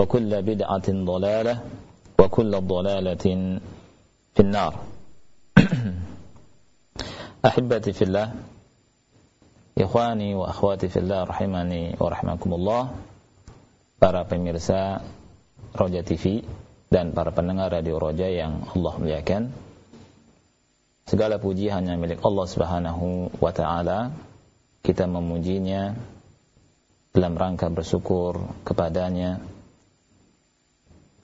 وكل بدعة ضلالة وكل ضلالة في النار أحبتي في الله إخواني وأخواتي في الله رحمني ورحمكم الله para pemirsa Roja TV dan para pendengar Radio Roja yang Allah muliakan. Segala puji hanya milik Allah Subhanahu wa taala. Kita memujinya dalam rangka bersyukur kepadanya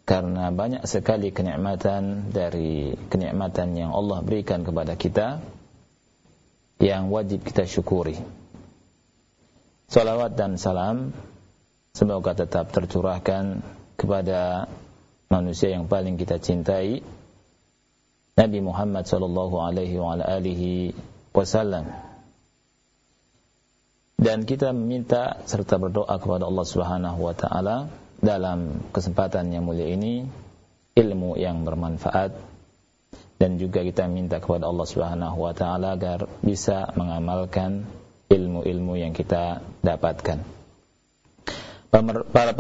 karena banyak sekali kenikmatan dari kenikmatan yang Allah berikan kepada kita yang wajib kita syukuri. Salawat dan salam semoga tetap tercurahkan kepada manusia yang paling kita cintai Nabi Muhammad sallallahu alaihi wa alihi wasallam. Dan kita meminta serta berdoa kepada Allah Subhanahu wa taala dalam kesempatan yang mulia ini ilmu yang bermanfaat dan juga kita minta kepada Allah Subhanahu wa taala agar bisa mengamalkan ilmu-ilmu yang kita dapatkan. Para,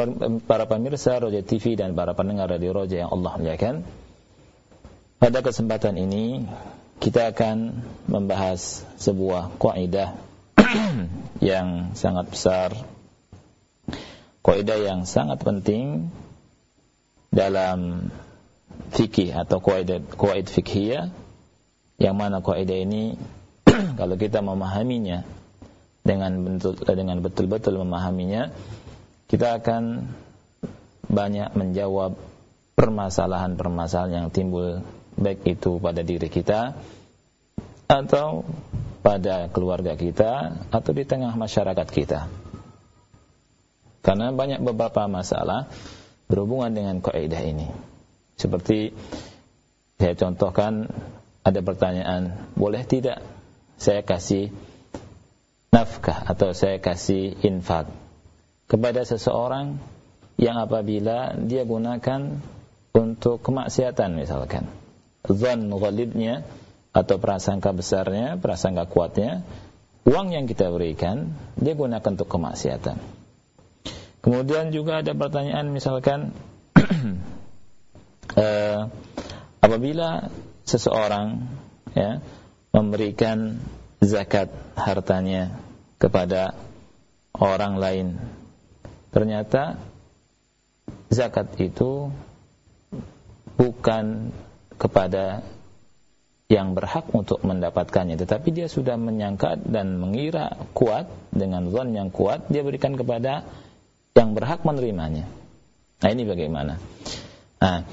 para, pemirsa Roja TV dan para pendengar radio Roja yang Allah muliakan. Pada kesempatan ini kita akan membahas sebuah kaidah yang sangat besar kaidah yang sangat penting dalam fikih atau kaidah kaidah fikhiyah yang mana kaidah ini kalau kita memahaminya dengan betul dengan betul-betul memahaminya kita akan banyak menjawab permasalahan-permasalahan yang timbul baik itu pada diri kita atau pada keluarga kita atau di tengah masyarakat kita. Karena banyak beberapa masalah berhubungan dengan kaidah ini. Seperti saya contohkan ada pertanyaan, boleh tidak saya kasih nafkah atau saya kasih infak kepada seseorang yang apabila dia gunakan untuk kemaksiatan misalkan. Zan ghalibnya atau prasangka besarnya, prasangka kuatnya, uang yang kita berikan dia gunakan untuk kemaksiatan. Kemudian juga ada pertanyaan misalkan uh, apabila seseorang ya memberikan zakat hartanya kepada orang lain ternyata zakat itu bukan kepada yang berhak untuk mendapatkannya tetapi dia sudah menyangka dan mengira kuat dengan zon yang kuat dia berikan kepada yang berhak menerimanya. Nah, ini bagaimana? Nah,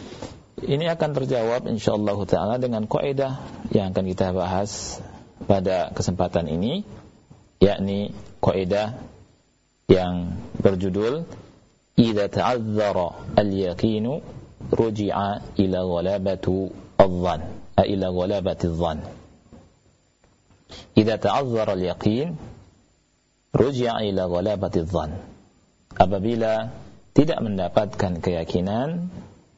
ini akan terjawab insyaallah taala dengan kaidah yang akan kita bahas pada kesempatan ini yakni kaidah yang berjudul idza ta'azzara al-yaqinu ruji'a ila ghalabatu adh-dhann ila ghalabati adh-dhann idza ta'azzara al-yaqin ruji'a ila ghalabati adh-dhann apabila tidak mendapatkan keyakinan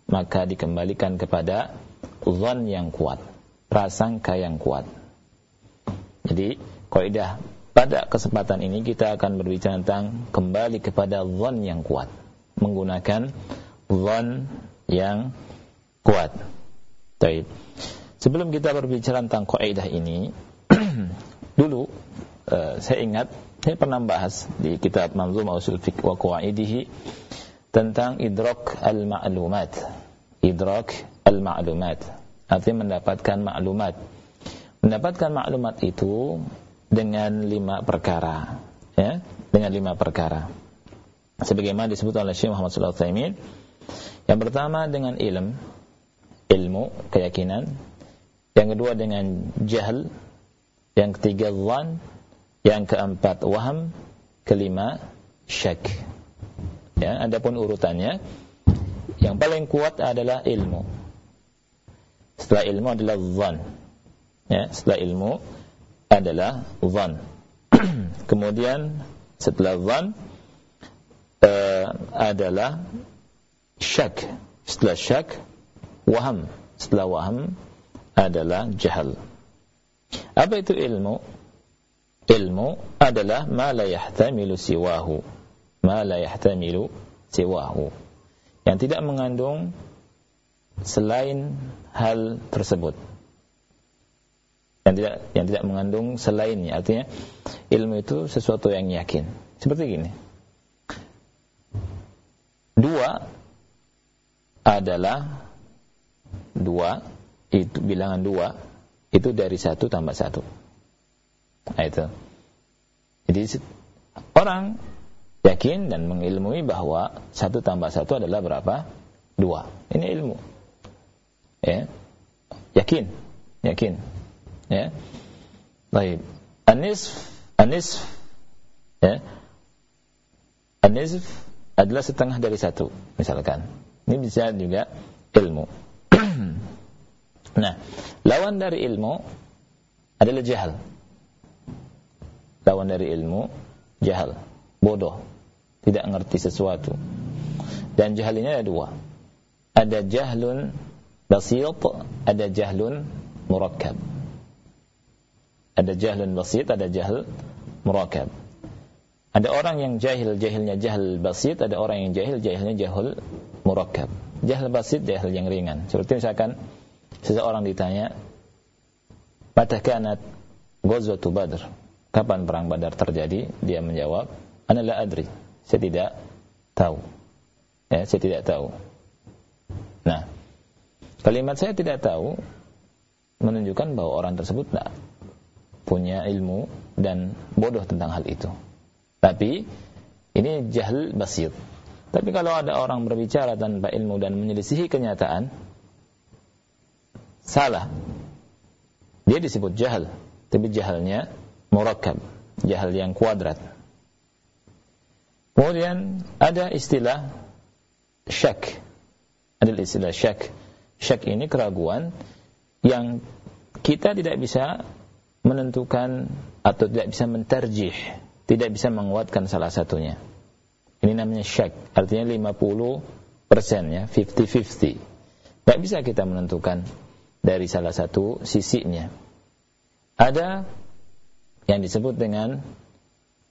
maka dikembalikan kepada zon yang kuat prasangka yang kuat. Jadi, kaidah pada kesempatan ini kita akan berbicara tentang kembali kepada zon yang kuat. Menggunakan zon yang kuat. Baik. Sebelum kita berbicara tentang kaidah ini, dulu uh, saya ingat saya pernah bahas di kitab Manzumah Usul Fiqh wa Qawaidihi tentang idrak al-ma'lumat. Idrak al-ma'lumat. Artinya mendapatkan maklumat. Mendapatkan maklumat itu dengan lima perkara. Ya, dengan lima perkara. Sebagaimana disebut oleh Syekh Muhammad alaihi wasallam. Yang pertama dengan ilm, ilmu, keyakinan. Yang kedua dengan jahil. Yang ketiga zan. Yang keempat waham. Kelima syak. Ya, adapun urutannya yang paling kuat adalah ilmu. Setelah ilmu adalah zan. Ya, setelah ilmu adalah zan. Kemudian setelah zan uh, adalah syak. Setelah syak waham. Setelah waham adalah jahal. Apa itu ilmu? Ilmu adalah ma la yahtamilu siwahu. Ma la yahtamilu siwahu. Yang tidak mengandung selain hal tersebut. Yang tidak yang tidak mengandung selainnya. Artinya ilmu itu sesuatu yang yakin. Seperti gini. Dua adalah dua itu bilangan dua itu dari satu tambah satu nah, itu jadi orang yakin dan mengilmui bahwa satu tambah satu adalah berapa? Dua. Ini ilmu. Ya. Yakin. Yakin. Ya. Baik. Anisf, anisf, ya. Anisf adalah setengah dari satu, misalkan. Ini bisa juga ilmu. nah, lawan dari ilmu adalah jahal. Lawan dari ilmu, jahal, bodoh tidak ngerti sesuatu. Dan jahil ini ada dua. Ada jahlun basit, ada jahlun murakkab. Ada jahlun basit, ada jahl murakkab. Ada orang yang jahil, jahilnya jahil basit, ada orang yang jahil, jahilnya jahil murakkab. Jahil basit, jahil yang ringan. Seperti misalkan seseorang ditanya, Mata kanat Ghazwatu Badr? Kapan perang Badar terjadi? Dia menjawab, Ana la adri saya tidak tahu. Ya, saya tidak tahu. Nah, kalimat saya tidak tahu menunjukkan bahwa orang tersebut tidak punya ilmu dan bodoh tentang hal itu. Tapi ini jahil basir. Tapi kalau ada orang berbicara tanpa ilmu dan menyelisihi kenyataan, salah. Dia disebut jahil, tapi jahalnya murakkab, jahil yang kuadrat. Kemudian ada istilah syak. Ada istilah syak. Syak ini keraguan yang kita tidak bisa menentukan atau tidak bisa menterjih, tidak bisa menguatkan salah satunya. Ini namanya syak, artinya 50 persen ya, 50-50. Tidak bisa kita menentukan dari salah satu sisinya. Ada yang disebut dengan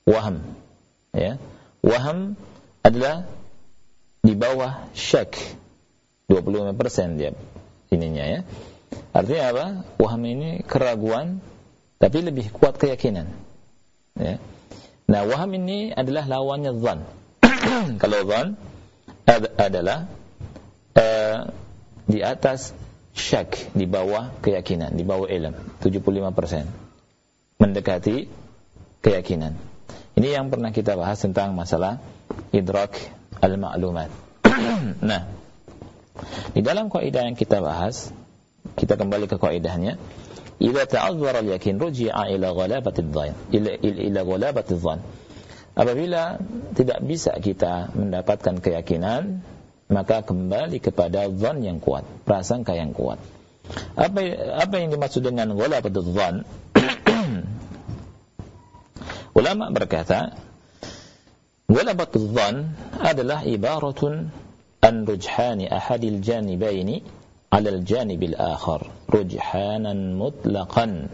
waham, ya. Waham adalah di bawah syak 25% dia ininya ya. Artinya apa? Waham ini keraguan tapi lebih kuat keyakinan. Ya. Nah waham ini adalah lawannya zan kalau zan ad adalah uh, di atas syak di bawah keyakinan di bawah ilm 75% mendekati keyakinan ini yang pernah kita bahas tentang masalah idrak al-ma'lumat. nah, di dalam kaidah yang kita bahas, kita kembali ke kaidahnya. Idza ta'azzara al-yakin ruji'a ila ghalabati adh-dhann, ila ila ghalabati adh-dhann. Apabila tidak bisa kita mendapatkan keyakinan, maka kembali kepada zan yang kuat, prasangka yang kuat. Apa apa yang dimaksud dengan ghalabati adh-dhann? Ulama berkata, Walabat dhan adalah ibaratun an rujhani ahadil janibaini alal janibil akhar. Rujhanan mutlaqan.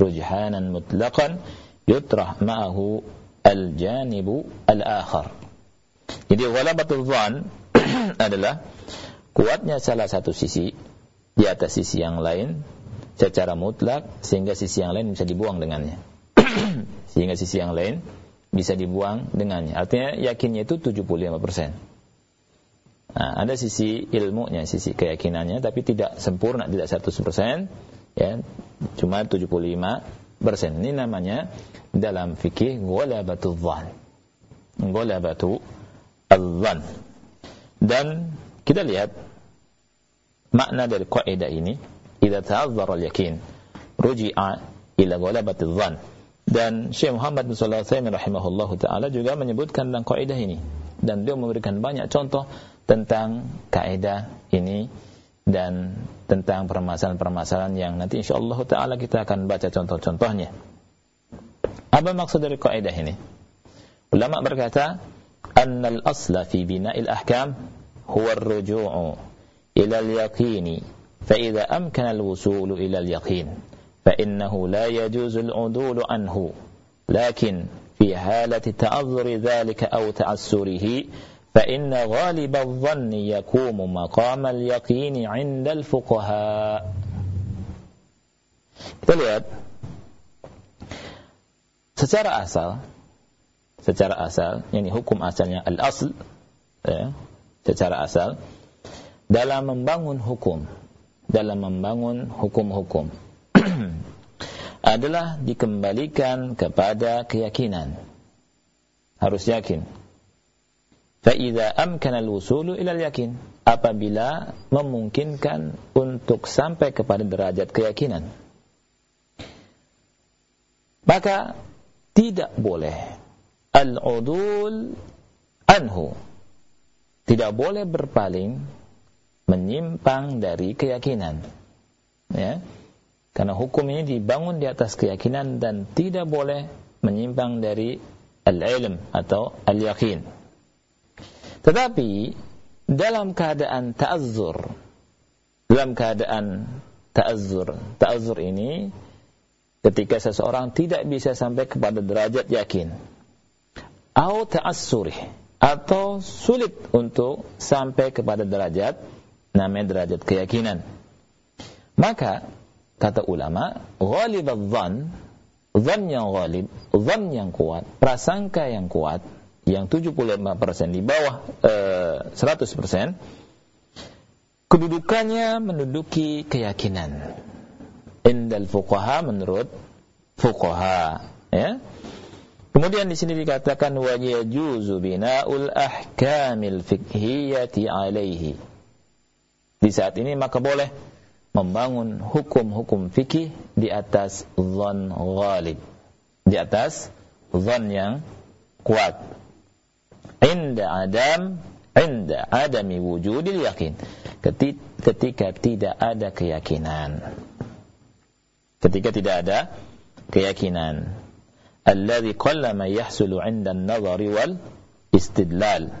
Rujhanan mutlaqan yutrah ma'ahu al janibu al akhar. Jadi walabat dhan adalah kuatnya salah satu sisi di atas sisi yang lain secara mutlak sehingga sisi yang lain bisa dibuang dengannya sehingga sisi yang lain bisa dibuang dengannya. Artinya yakinnya itu 75% nah, ada sisi ilmunya sisi keyakinannya tapi tidak sempurna tidak 100% ya. Cuma 75% ini namanya dalam fikih ghalabatul dhan ghalabatu al-dhan dan kita lihat makna dari kaidah ini. Idza ta'azzara al-yakin ruji'a ila ghalabati dhann dan Syekh Muhammad bin Shalih rahimahullahu taala juga menyebutkan tentang kaidah ini dan beliau memberikan banyak contoh tentang kaidah ini dan tentang permasalahan-permasalahan yang nanti insyaallah taala kita akan baca contoh-contohnya. Apa maksud dari kaidah ini? Ulama berkata, "Anna al-asla fi bina'il ahkam huwa ar-ruju'u ila al-yaqini, fa idza. فإنه لا يجوز العدول عنه لكن في حالة تعذر ذلك أو تعسره فإن غالب الظن يقوم مقام اليقين عند الفقهاء kita lihat secara asal secara asal ini hukum asalnya al-asl ya, secara asal dalam membangun hukum dalam membangun hukum-hukum adalah dikembalikan kepada keyakinan. Harus yakin. Fa'idha amkana al-wusulu ila yakin Apabila memungkinkan untuk sampai kepada derajat keyakinan. Maka tidak boleh al-udul anhu. Tidak boleh berpaling menyimpang dari keyakinan. Ya karena hukum ini dibangun di atas keyakinan dan tidak boleh menyimpang dari al-ilm atau al-yakin. Tetapi dalam keadaan ta'azzur, dalam keadaan ta'azzur, ta'azzur ini ketika seseorang tidak bisa sampai kepada derajat yakin, atau ta'assuri, atau sulit untuk sampai kepada derajat namanya derajat keyakinan. Maka kata ulama, ghalib adh-dhann, dhann yang ghalib, dhann yang kuat, prasangka yang kuat yang 75% di bawah eh, 100% kedudukannya menduduki keyakinan. Indal fuqaha menurut fuqaha, ya. Kemudian di sini dikatakan wa yajuzu bina'ul ahkamil fiqhiyati alaihi di saat ini maka boleh membangun hukum-hukum fikih di atas zon ghalib. Di atas zon yang kuat. Inda adam inda adami wujudil yakin. Ketika tidak ada keyakinan. Ketika tidak ada keyakinan. Alladhi qallama yahsulu 'inda an-nazari wal istidlal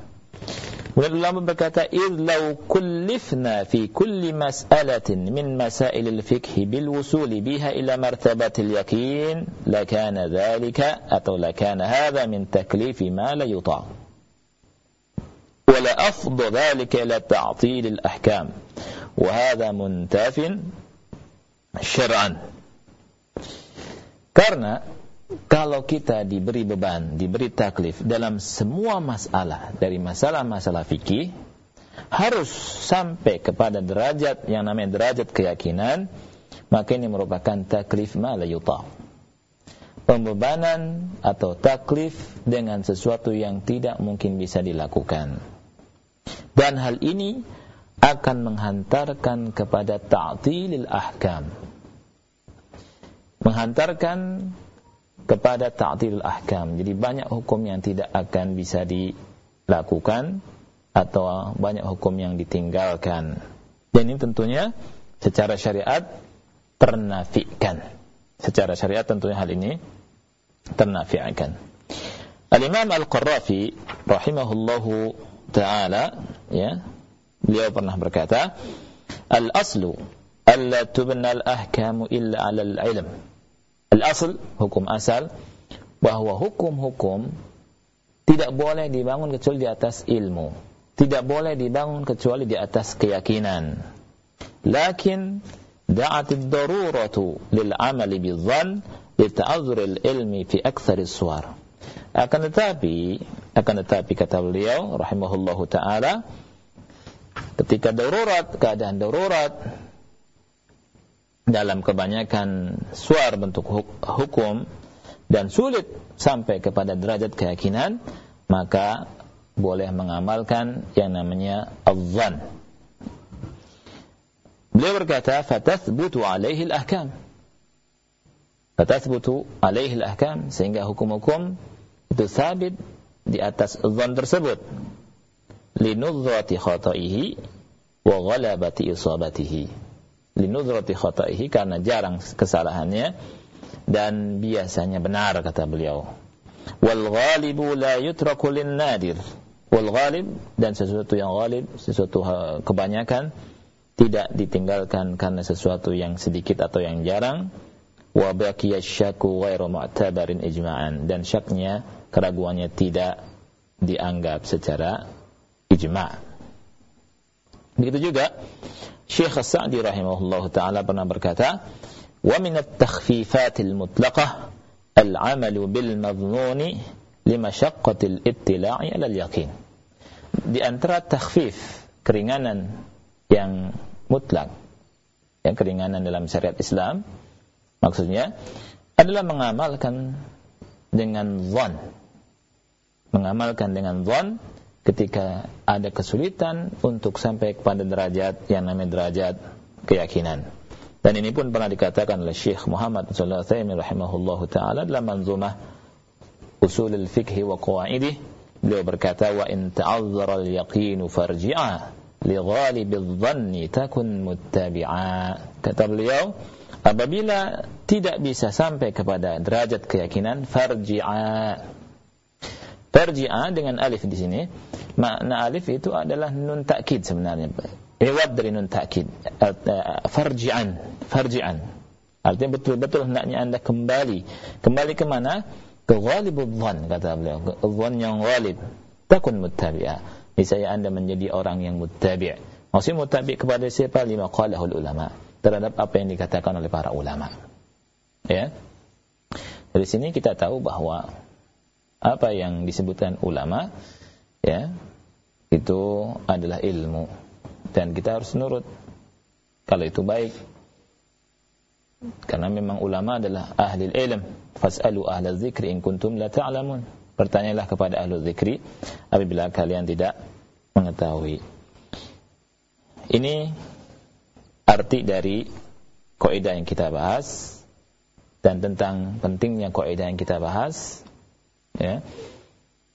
ولم بكت إذ لو كلفنا في كل مسألة من مسائل الفقه بالوصول بها إلى مرتبة اليقين لكان ذلك أو لكان هذا من تكليف ما لا يطاع. ولا أفض ذلك إلى تعطيل الأحكام. وهذا منتف شرعا. كرنا kalau kita diberi beban, diberi taklif dalam semua masalah dari masalah-masalah fikih harus sampai kepada derajat yang namanya derajat keyakinan, maka ini merupakan taklif ma la Pembebanan atau taklif dengan sesuatu yang tidak mungkin bisa dilakukan. Dan hal ini akan menghantarkan kepada ta'tilil ahkam. Menghantarkan kepada ta'til ahkam. Jadi banyak hukum yang tidak akan bisa dilakukan atau banyak hukum yang ditinggalkan. Dan ini tentunya secara syariat ternafikan. Secara syariat tentunya hal ini ternafikan. Al-Imam Al-Qarrafi rahimahullahu taala ya, beliau pernah berkata, Al-aslu alla tubna al-ahkamu illa 'ala al-'ilm. Al-asl hukum asal bahwa hukum-hukum tidak boleh dibangun kecuali di atas ilmu. Tidak boleh dibangun kecuali di atas keyakinan. Lakin da'at ad-daruratu lil 'amali bi-dhann li ta'azzur al-ilmi fi aktsar as-suwar. Akan tetapi, akan tetapi kata beliau rahimahullahu taala ketika darurat, keadaan darurat dalam kebanyakan suar bentuk hukum dan sulit sampai kepada derajat keyakinan, maka boleh mengamalkan yang namanya al-zan. Beliau berkata, "Fatathbutu alaihi al-ahkam." Fatathbutu alaihi al-ahkam sehingga hukum-hukum itu sabit di atas zan tersebut. Linudzrati khata'ihi wa ghalabati isabatihi. Linudzrati khata'ihi karena jarang kesalahannya dan biasanya benar kata beliau. Wal ghalibu la yutraku lin nadir. Wal ghalib dan sesuatu yang ghalib, sesuatu kebanyakan tidak ditinggalkan karena sesuatu yang sedikit atau yang jarang. Wa baqiya syakku ghairu mu'tabarin ijma'an dan syaknya keraguannya tidak dianggap secara ijma'. Begitu juga Syekh As-Sa'di rahimahullah taala pernah berkata, ومن التخفيفات المطلقة العمل بالمظنون لمشقة الاطلاع على اليقين di antara takhfif keringanan yang mutlak yang keringanan dalam syariat Islam maksudnya adalah mengamalkan dengan zon mengamalkan dengan zon ketika ada kesulitan untuk sampai kepada derajat yang namanya derajat keyakinan. Dan ini pun pernah dikatakan oleh Syekh Muhammad sallallahu alaihi rahimahullahu taala dalam manzumah Usul al-Fiqh wa Qawaidih. Beliau berkata wa in ta'azzara al-yaqin farji'a li ghalib adh-dhanni takun muttabi'a. Kata beliau apabila tidak bisa sampai kepada derajat keyakinan farji'a farji'a dengan alif di sini makna alif itu adalah nun takkid sebenarnya Iwad dari nun ta'kid. Farji'an. Farji'an. Artinya betul-betul hendaknya anda kembali. Kembali ke mana? Ke ghalibul dhan, kata beliau. Dhan yang ghalib. Takun muttabi'ah. Misalnya anda menjadi orang yang muttabi' Maksudnya muttabi' kepada siapa? Lima qalahul ulama. Terhadap apa yang dikatakan oleh para ulama. Ya. Dari sini kita tahu bahwa apa yang disebutkan ulama ya itu adalah ilmu. Dan kita harus nurut. Kalau itu baik. Karena memang ulama adalah ahli ilm. Fasalu ahla dzikri in kuntum la ta'lamun. Bertanyalah kepada ahli dzikri apabila kalian tidak mengetahui. Ini arti dari kaidah yang kita bahas dan tentang pentingnya kaidah yang kita bahas ya.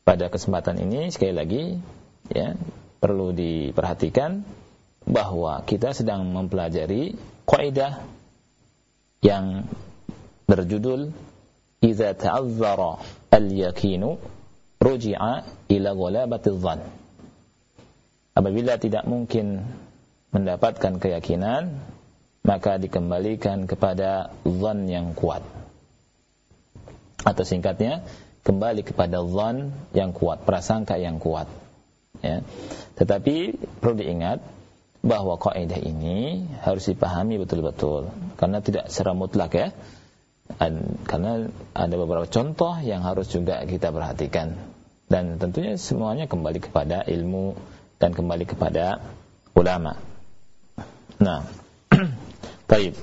Pada kesempatan ini sekali lagi ya perlu diperhatikan bahwa kita sedang mempelajari kaidah yang berjudul idza ta'azzara al-yaqinu ruji'a ila ghalabati dhann apabila tidak mungkin mendapatkan keyakinan maka dikembalikan kepada zan yang kuat. Atau singkatnya kembali kepada zan yang kuat prasangka yang kuat. Ya. Tetapi perlu diingat bahwa kaidah ini harus dipahami betul-betul. Karena tidak secara mutlak ya. Karena ada beberapa contoh yang harus juga kita perhatikan. Dan tentunya semuanya kembali kepada ilmu dan kembali kepada ulama. Nah baik.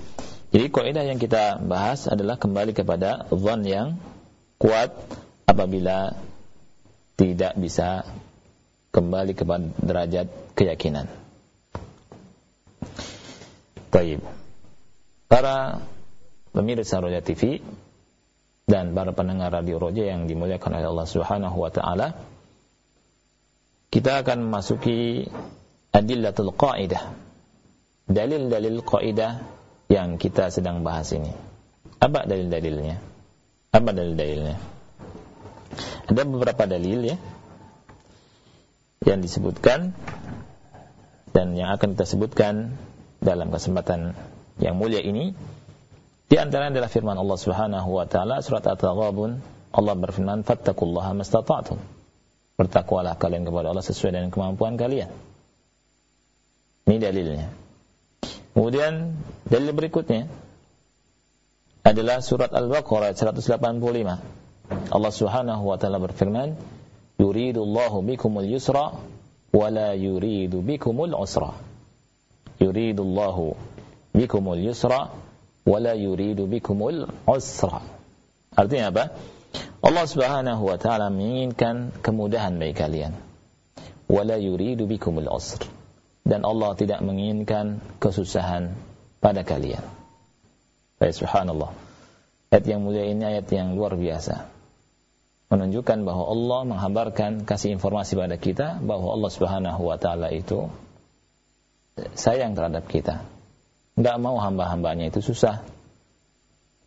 Jadi kaidah yang kita bahas adalah kembali kepada zon yang kuat apabila tidak bisa kembali kepada derajat keyakinan Baik. Para pemirsa Roja TV dan para pendengar radio Roja yang dimuliakan oleh Allah Subhanahu wa taala, kita akan memasuki adillatul qaidah. Dalil-dalil qaidah yang kita sedang bahas ini. Apa dalil-dalilnya? Apa dalil-dalilnya? Ada beberapa dalil ya yang disebutkan dan yang akan kita sebutkan dalam kesempatan yang mulia ini. Di antara adalah firman Allah Subhanahu wa taala surat At-Taghabun. Allah berfirman fattaqullaha mastata'tum. Bertakwalah kalian kepada Allah sesuai dengan kemampuan kalian. Ini dalilnya. Kemudian dalil berikutnya adalah surat Al-Baqarah 185 Allah Subhanahu wa taala berfirman yuridullahu bikumul yusra wa la yuridu bikumul usra yuridullahu bikumul yusra wa la yuridu bikumul usra. Artinya apa? Allah Subhanahu wa taala menginginkan kemudahan bagi kalian. Wa la yuridu bikumul usr. Dan Allah tidak menginginkan kesusahan pada kalian. Baik subhanallah. Ayat yang mulia ini ayat yang luar biasa. Menunjukkan bahwa Allah menghabarkan kasih informasi pada kita bahwa Allah Subhanahu wa taala itu sayang terhadap kita. Tidak mau hamba-hambanya itu susah.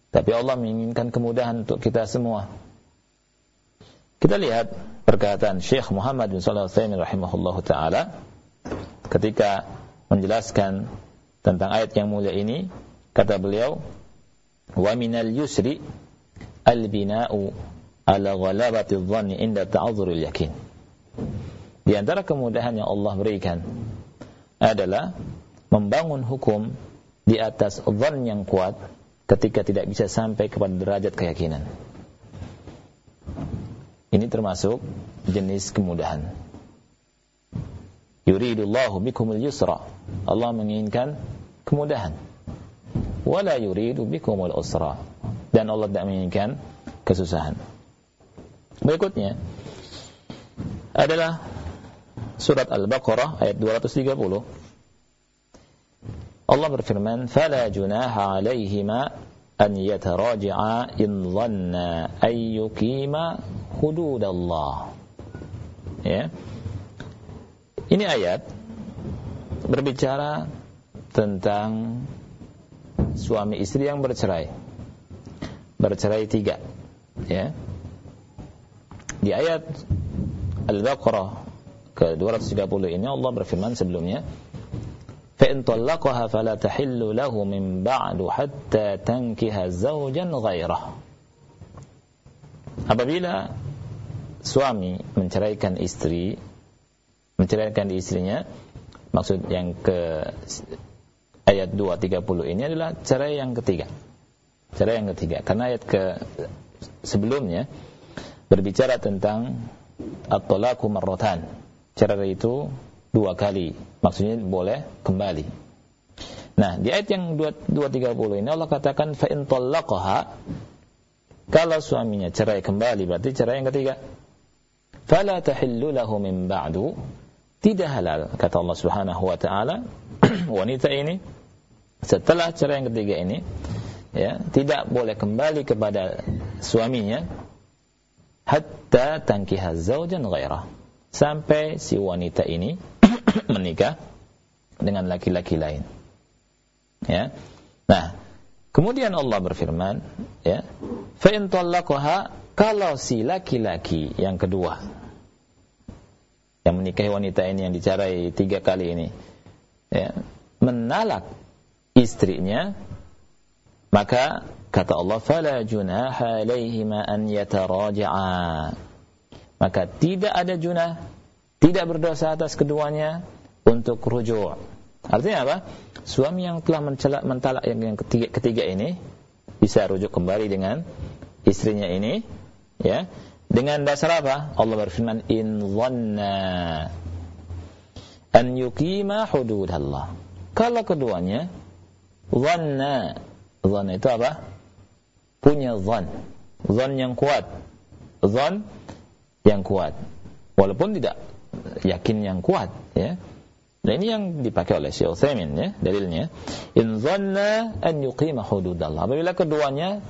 Tapi Allah menginginkan kemudahan untuk kita semua. Kita lihat perkataan Syekh Muhammad bin Shalih Al rahimahullahu taala ketika menjelaskan tentang ayat yang mulia ini, kata beliau, "Wa minal yusri al-bina'u ala ghalabati dhanni inda ta'adzuril yakin." Di antara kemudahan yang Allah berikan adalah membangun hukum di atas zon yang kuat ketika tidak bisa sampai kepada derajat keyakinan. Ini termasuk jenis kemudahan. Yuridullahu bikumul yusra. Allah menginginkan kemudahan. Wala yuridu bikumul usra. Dan Allah tidak menginginkan kesusahan. Berikutnya adalah surat Al-Baqarah ayat 230 Allah berfirman, "Fala junaha 'alaihima an yataraja'a in dhanna ay yuqima hududallah." Ya. Ini ayat berbicara tentang suami istri yang bercerai. Bercerai tiga. Ya. Di ayat Al-Baqarah ke-230 ini Allah berfirman sebelumnya, فإن طلقها فلا تحل له من بعد حتى تنكح زوجا غيره apabila suami menceraikan istri menceraikan istrinya maksud yang ke ayat 230 ini adalah cerai yang ketiga cerai yang ketiga karena ayat ke sebelumnya berbicara tentang at-talaqu marratan cerai itu dua kali. Maksudnya boleh kembali. Nah, di ayat yang 230 ini Allah katakan fa in kalau suaminya cerai kembali berarti cerai yang ketiga. Fala tahillu lahu min ba'du tidak halal kata Allah Subhanahu wa taala wanita ini setelah cerai yang ketiga ini ya tidak boleh kembali kepada suaminya hatta tankiha zaujan ghairah sampai si wanita ini menikah dengan laki-laki lain. Ya. Nah, kemudian Allah berfirman, ya, fa in kalau si laki-laki yang kedua yang menikahi wanita ini yang dicarai tiga kali ini, ya, menalak istrinya, maka kata Allah, fala junaha alaihima an yataraja'a. Maka tidak ada junah tidak berdosa atas keduanya untuk rujuk. Artinya apa? Suami yang telah mencelak mentalak yang, ketiga, ketiga ini bisa rujuk kembali dengan istrinya ini, ya. Dengan dasar apa? Allah berfirman in dhanna an yuqima hududallah. Kalau keduanya dhanna, dhanna itu apa? Punya dhan. Dhan yang kuat. Dhan yang kuat. Walaupun tidak yakin yang kuat ya. Nah ini yang dipakai oleh Syekh Utsaimin ya dalilnya. In dhanna an yuqima hududallah. Apabila keduanya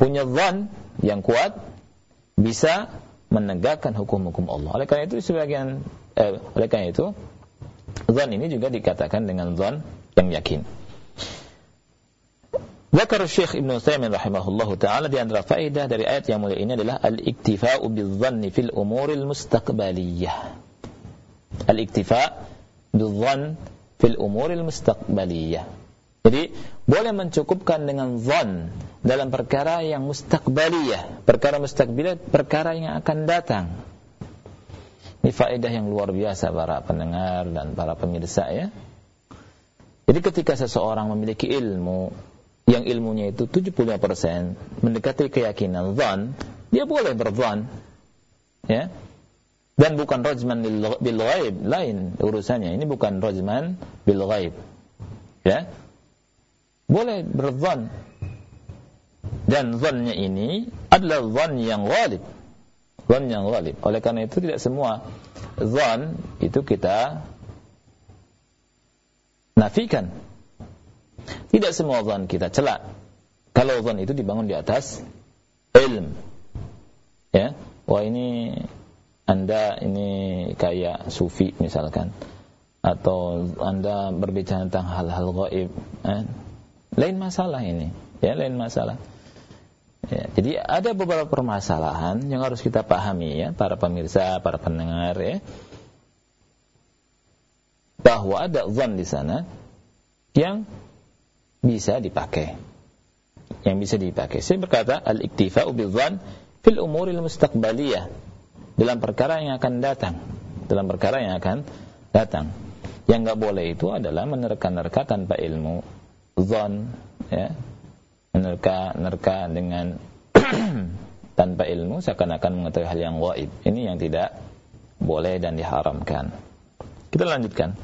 punya zan yang kuat bisa menegakkan hukum-hukum Allah. Oleh karena itu sebagian eh, oleh karena itu zan ini juga dikatakan dengan zan yang yakin. Zakar Syekh Ibn Utsaimin rahimahullahu taala di antara faedah dari ayat yang mulia ini adalah al-iktifa'u bidzanni fil umuril mustaqbaliyah. Al-iktifa bidzan fil umuril mustaqbaliyah. Jadi boleh mencukupkan dengan zon dalam perkara yang mustaqbaliyah, perkara mustaqbaliyah, perkara yang akan datang. Ini faedah yang luar biasa para pendengar dan para pemirsa ya. Jadi ketika seseorang memiliki ilmu yang ilmunya itu 75% mendekati keyakinan zon, dia boleh berzon. Ya. Dan bukan rajman bil ghaib, lain urusannya. Ini bukan rajman bil ghaib. Ya. Boleh berzon. Dan zonnya ini adalah zon yang ghalib. Zon yang ghalib. Oleh karena itu tidak semua zon itu kita nafikan. Tidak semua zon kita celak. Kalau zon itu dibangun di atas ilm. Ya. Wah ini anda ini kayak sufi misalkan atau Anda berbicara tentang hal-hal gaib eh? lain masalah ini ya lain masalah ya, jadi ada beberapa permasalahan yang harus kita pahami ya para pemirsa para pendengar ya bahwa ada zon di sana yang bisa dipakai. Yang bisa dipakai. Saya berkata al-iktifa'u bil fil umuril mustaqbaliyah. Dalam perkara yang akan datang. Dalam perkara yang akan datang. Yang nggak boleh itu adalah menerka-nerka tanpa ilmu. Zon ya. Menerka-nerka dengan tanpa ilmu seakan-akan mengetahui hal yang waib ini yang tidak boleh dan diharamkan. Kita lanjutkan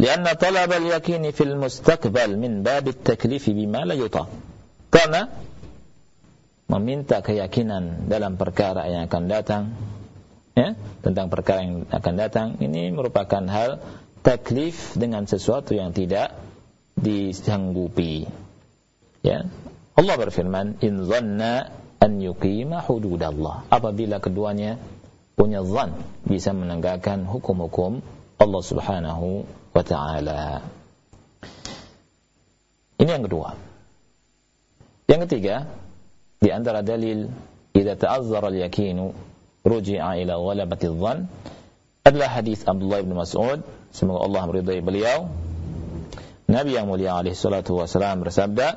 Lianna talab al-yakini fil mustaqbal min bab at-taklif bima la yuta. Karena meminta keyakinan dalam perkara yang akan datang ya, tentang perkara yang akan datang ini merupakan hal taklif dengan sesuatu yang tidak disanggupi. Ya. Allah berfirman, "In dhanna an yuqima hududallah." Apabila keduanya punya zan bisa menegakkan hukum-hukum Allah Subhanahu wa taala ini yang kedua yang ketiga di antara dalil idza ta'azzara al-yakin ruji'a ila ghalabati dhann adalah hadis Abdullah bin Mas'ud semoga Allah meridai beliau Nabi yang mulia alaihi salatu wasalam bersabda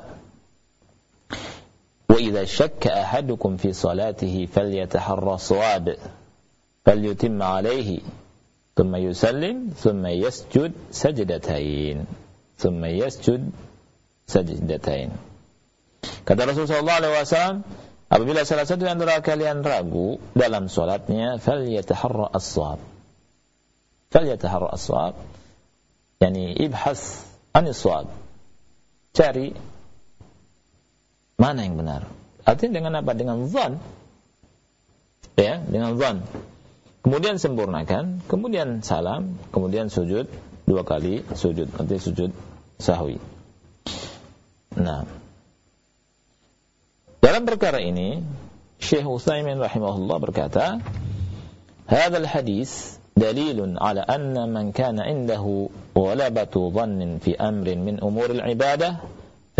wa idza shakka ahadukum fi salatihi falyataharra shawab falyutimma alaihi thumma yusallim thumma yasjud sajdatain thumma yasjud sajdatain Kata Rasulullah SAW, apabila salah satu antara kalian ragu dalam solatnya, fal yataharra as-sawab. Fal yataharra as-sawab. Yani ibhas anis sawab. Cari mana yang benar. Artinya dengan apa? Dengan zan. Ya, dengan zan Kemudian sempurnakan, kemudian salam, kemudian sujud dua kali sujud, nanti sujud sahwi. Nah, dalam perkara ini, Syekh Utsaimin rahimahullah berkata, "Hadzal hadis dalil ala anna man kana indahu ghalabatu dhannin fi amrin min umur al-ibadah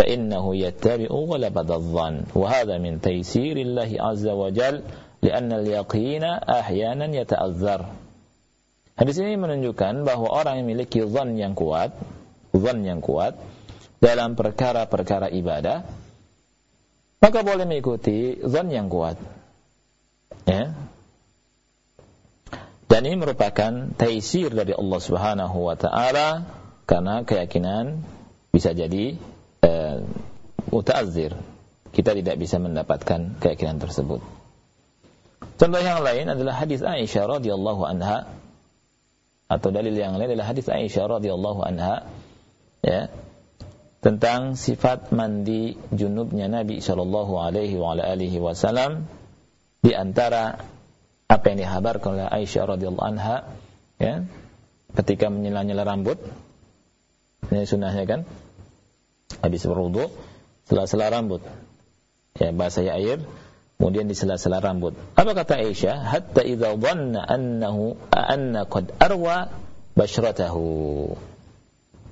فإنه يتبع غلبة الظن وهذا من تيسير الله عز وجل Lianna al-yaqina ahyanan. Hadis ini menunjukkan bahwa orang yang memiliki zon yang kuat, zon yang kuat dalam perkara-perkara ibadah, maka boleh mengikuti zon yang kuat. Ya. Dan ini merupakan taisir dari Allah Subhanahu wa taala karena keyakinan bisa jadi eh, uh, mutazir. Kita tidak bisa mendapatkan keyakinan tersebut. Contoh yang lain adalah hadis Aisyah radhiyallahu anha. Atau dalil yang lain adalah hadis Aisyah radhiyallahu anha ya tentang sifat mandi junubnya Nabi Shallallahu Alaihi Wasallam di antara apa yang dihabarkan oleh Aisyah radhiyallahu anha ya ketika menyela-nyela rambut. Ini sunnahnya kan? Habis berwudu sela-sela rambut. Ya bahasa air kemudian di sela-sela rambut. Apa kata Aisyah? Hatta idza dhanna annahu anna qad arwa bashratahu.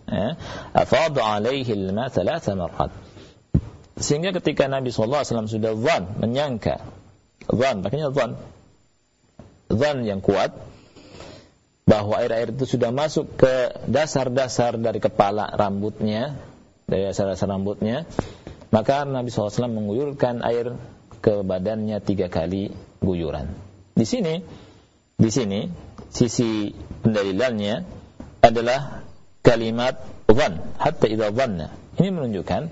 Ya, afad alaihi al-ma thalatha marhat. Sehingga ketika Nabi SAW sudah zan, menyangka, zan, makanya zan, zan yang kuat, bahwa air-air itu sudah masuk ke dasar-dasar dari kepala rambutnya, dari dasar-dasar rambutnya, maka Nabi SAW mengguyurkan air ke badannya tiga kali guyuran. Di sini, di sini sisi pendalilannya adalah kalimat dhan hatta idza dhanna. Ini menunjukkan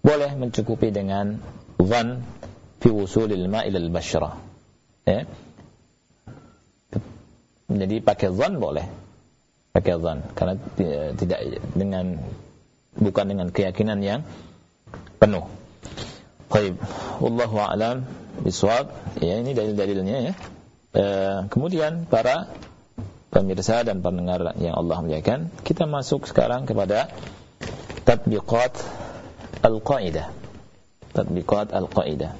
boleh mencukupi dengan dhan fi wusulil ma' al-bashra. Ya. Jadi pakai dhan boleh. Pakai dhan karena tidak dengan bukan dengan keyakinan yang penuh. Baik, wallahu a'lam bisawab. Ya, ini dalil-dalilnya ya. E, kemudian para pemirsa dan pendengar yang Allah muliakan, kita masuk sekarang kepada tatbiqat al-qaidah. Tatbiqat al-qaidah.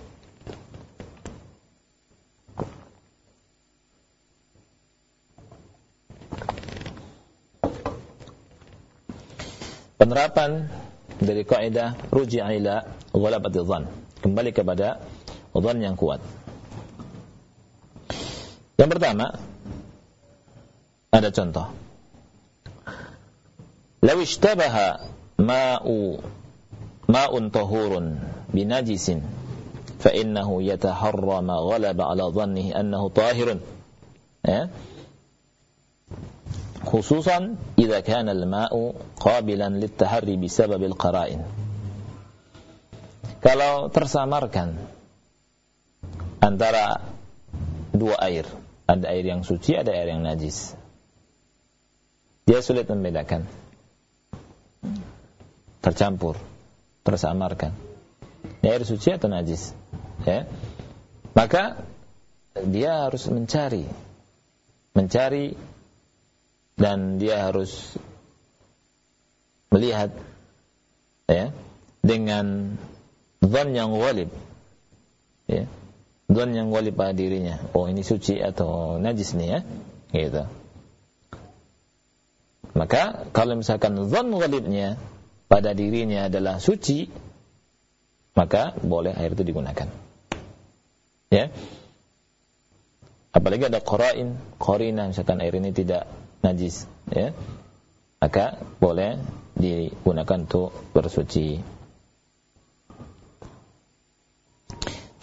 Penerapan dari kaidah ruji'a ila ghalabati dhann. Kembali kepada dhann yang kuat. Yang pertama, ada contoh. Law ishtabaha ma'u ma'un tahurun binajisin fa innahu yataharra ma ghalaba ala dhannihi annahu tahirun. Ya. Khususan idza kana al-ma'u qabilan lit-taharri bisabab al-qara'in. Kalau tersamarkan antara dua air, ada air yang suci, ada air yang najis dia sulit membedakan. Tercampur, tersamarkan. Ini air suci atau najis. Ya. Maka dia harus mencari mencari dan dia harus melihat ya dengan zon yang walib ya zon yang walib pada dirinya oh ini suci atau najis nih ya gitu maka kalau misalkan zon ghalibnya pada dirinya adalah suci, maka boleh air itu digunakan. Ya. Apalagi ada qara'in, qarina misalkan air ini tidak najis, ya. Maka boleh digunakan untuk bersuci.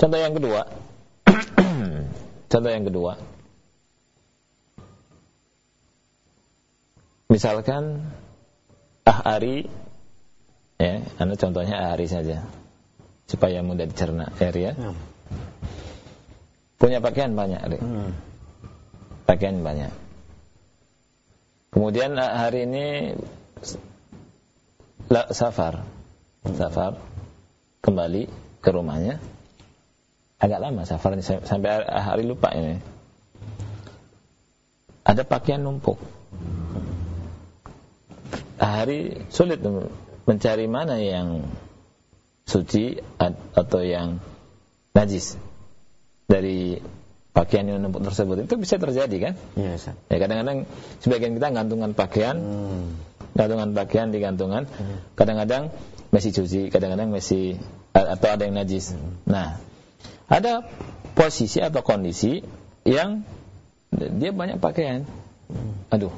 Contoh yang kedua. Contoh yang kedua. Misalkan ahari ya, anda contohnya ahari saja supaya mudah dicerna air ya. Hmm. Punya pakaian banyak, Hmm. Pakaian banyak. Kemudian hari ini safar. Safar kembali ke rumahnya. Agak lama safar sampai hari lupa ini. Ada pakaian numpuk hari sulit mencari mana yang suci atau yang najis dari pakaian yang numpuk tersebut itu bisa terjadi kan? Iya. Ya kadang-kadang sebagian kita gantungan pakaian, hmm. gantungan pakaian di gantungan, hmm. kadang-kadang masih cuci, kadang-kadang masih atau ada yang najis. Hmm. Nah, ada posisi atau kondisi yang dia banyak pakaian. Hmm. Aduh,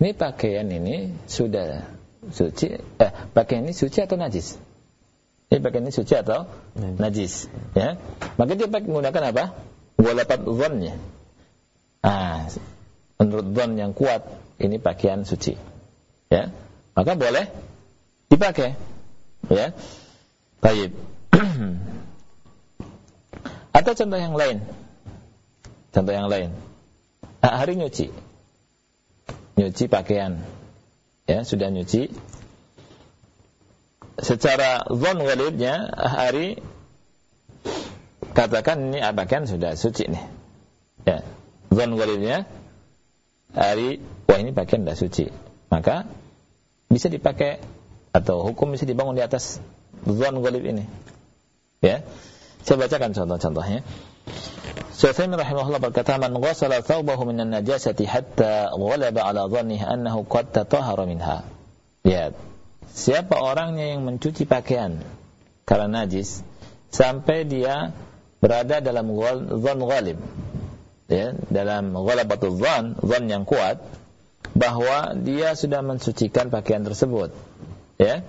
ini pakaian ini sudah suci, eh, pakaian ini suci atau najis? Ini pakaian ini suci atau najis? najis ya. Maka dia pakai menggunakan apa? Walapat zonnya. Ah, menurut zon yang kuat ini pakaian suci. Ya. Maka boleh dipakai. Ya. Baik. Atau contoh yang lain. Contoh yang lain. Ah, hari nyuci nyuci pakaian. Ya, sudah nyuci. Secara zon walidnya hari katakan ini pakaian sudah suci nih. Ya, zon walidnya hari wah ini pakaian sudah suci. Maka bisa dipakai atau hukum bisa dibangun di atas zon walid ini. Ya. Saya bacakan contoh-contohnya. Syaikhul rahimahullah berkata man ghasala thawbahu minan najasati hatta ghalaba ala dhannihi annahu qad tatahhara minha. Lihat. Siapa orangnya yang mencuci pakaian karena najis sampai dia berada dalam zon ghalib. ya dalam ghalabatul dhan, dhan yang kuat bahwa dia sudah mensucikan pakaian tersebut. Ya.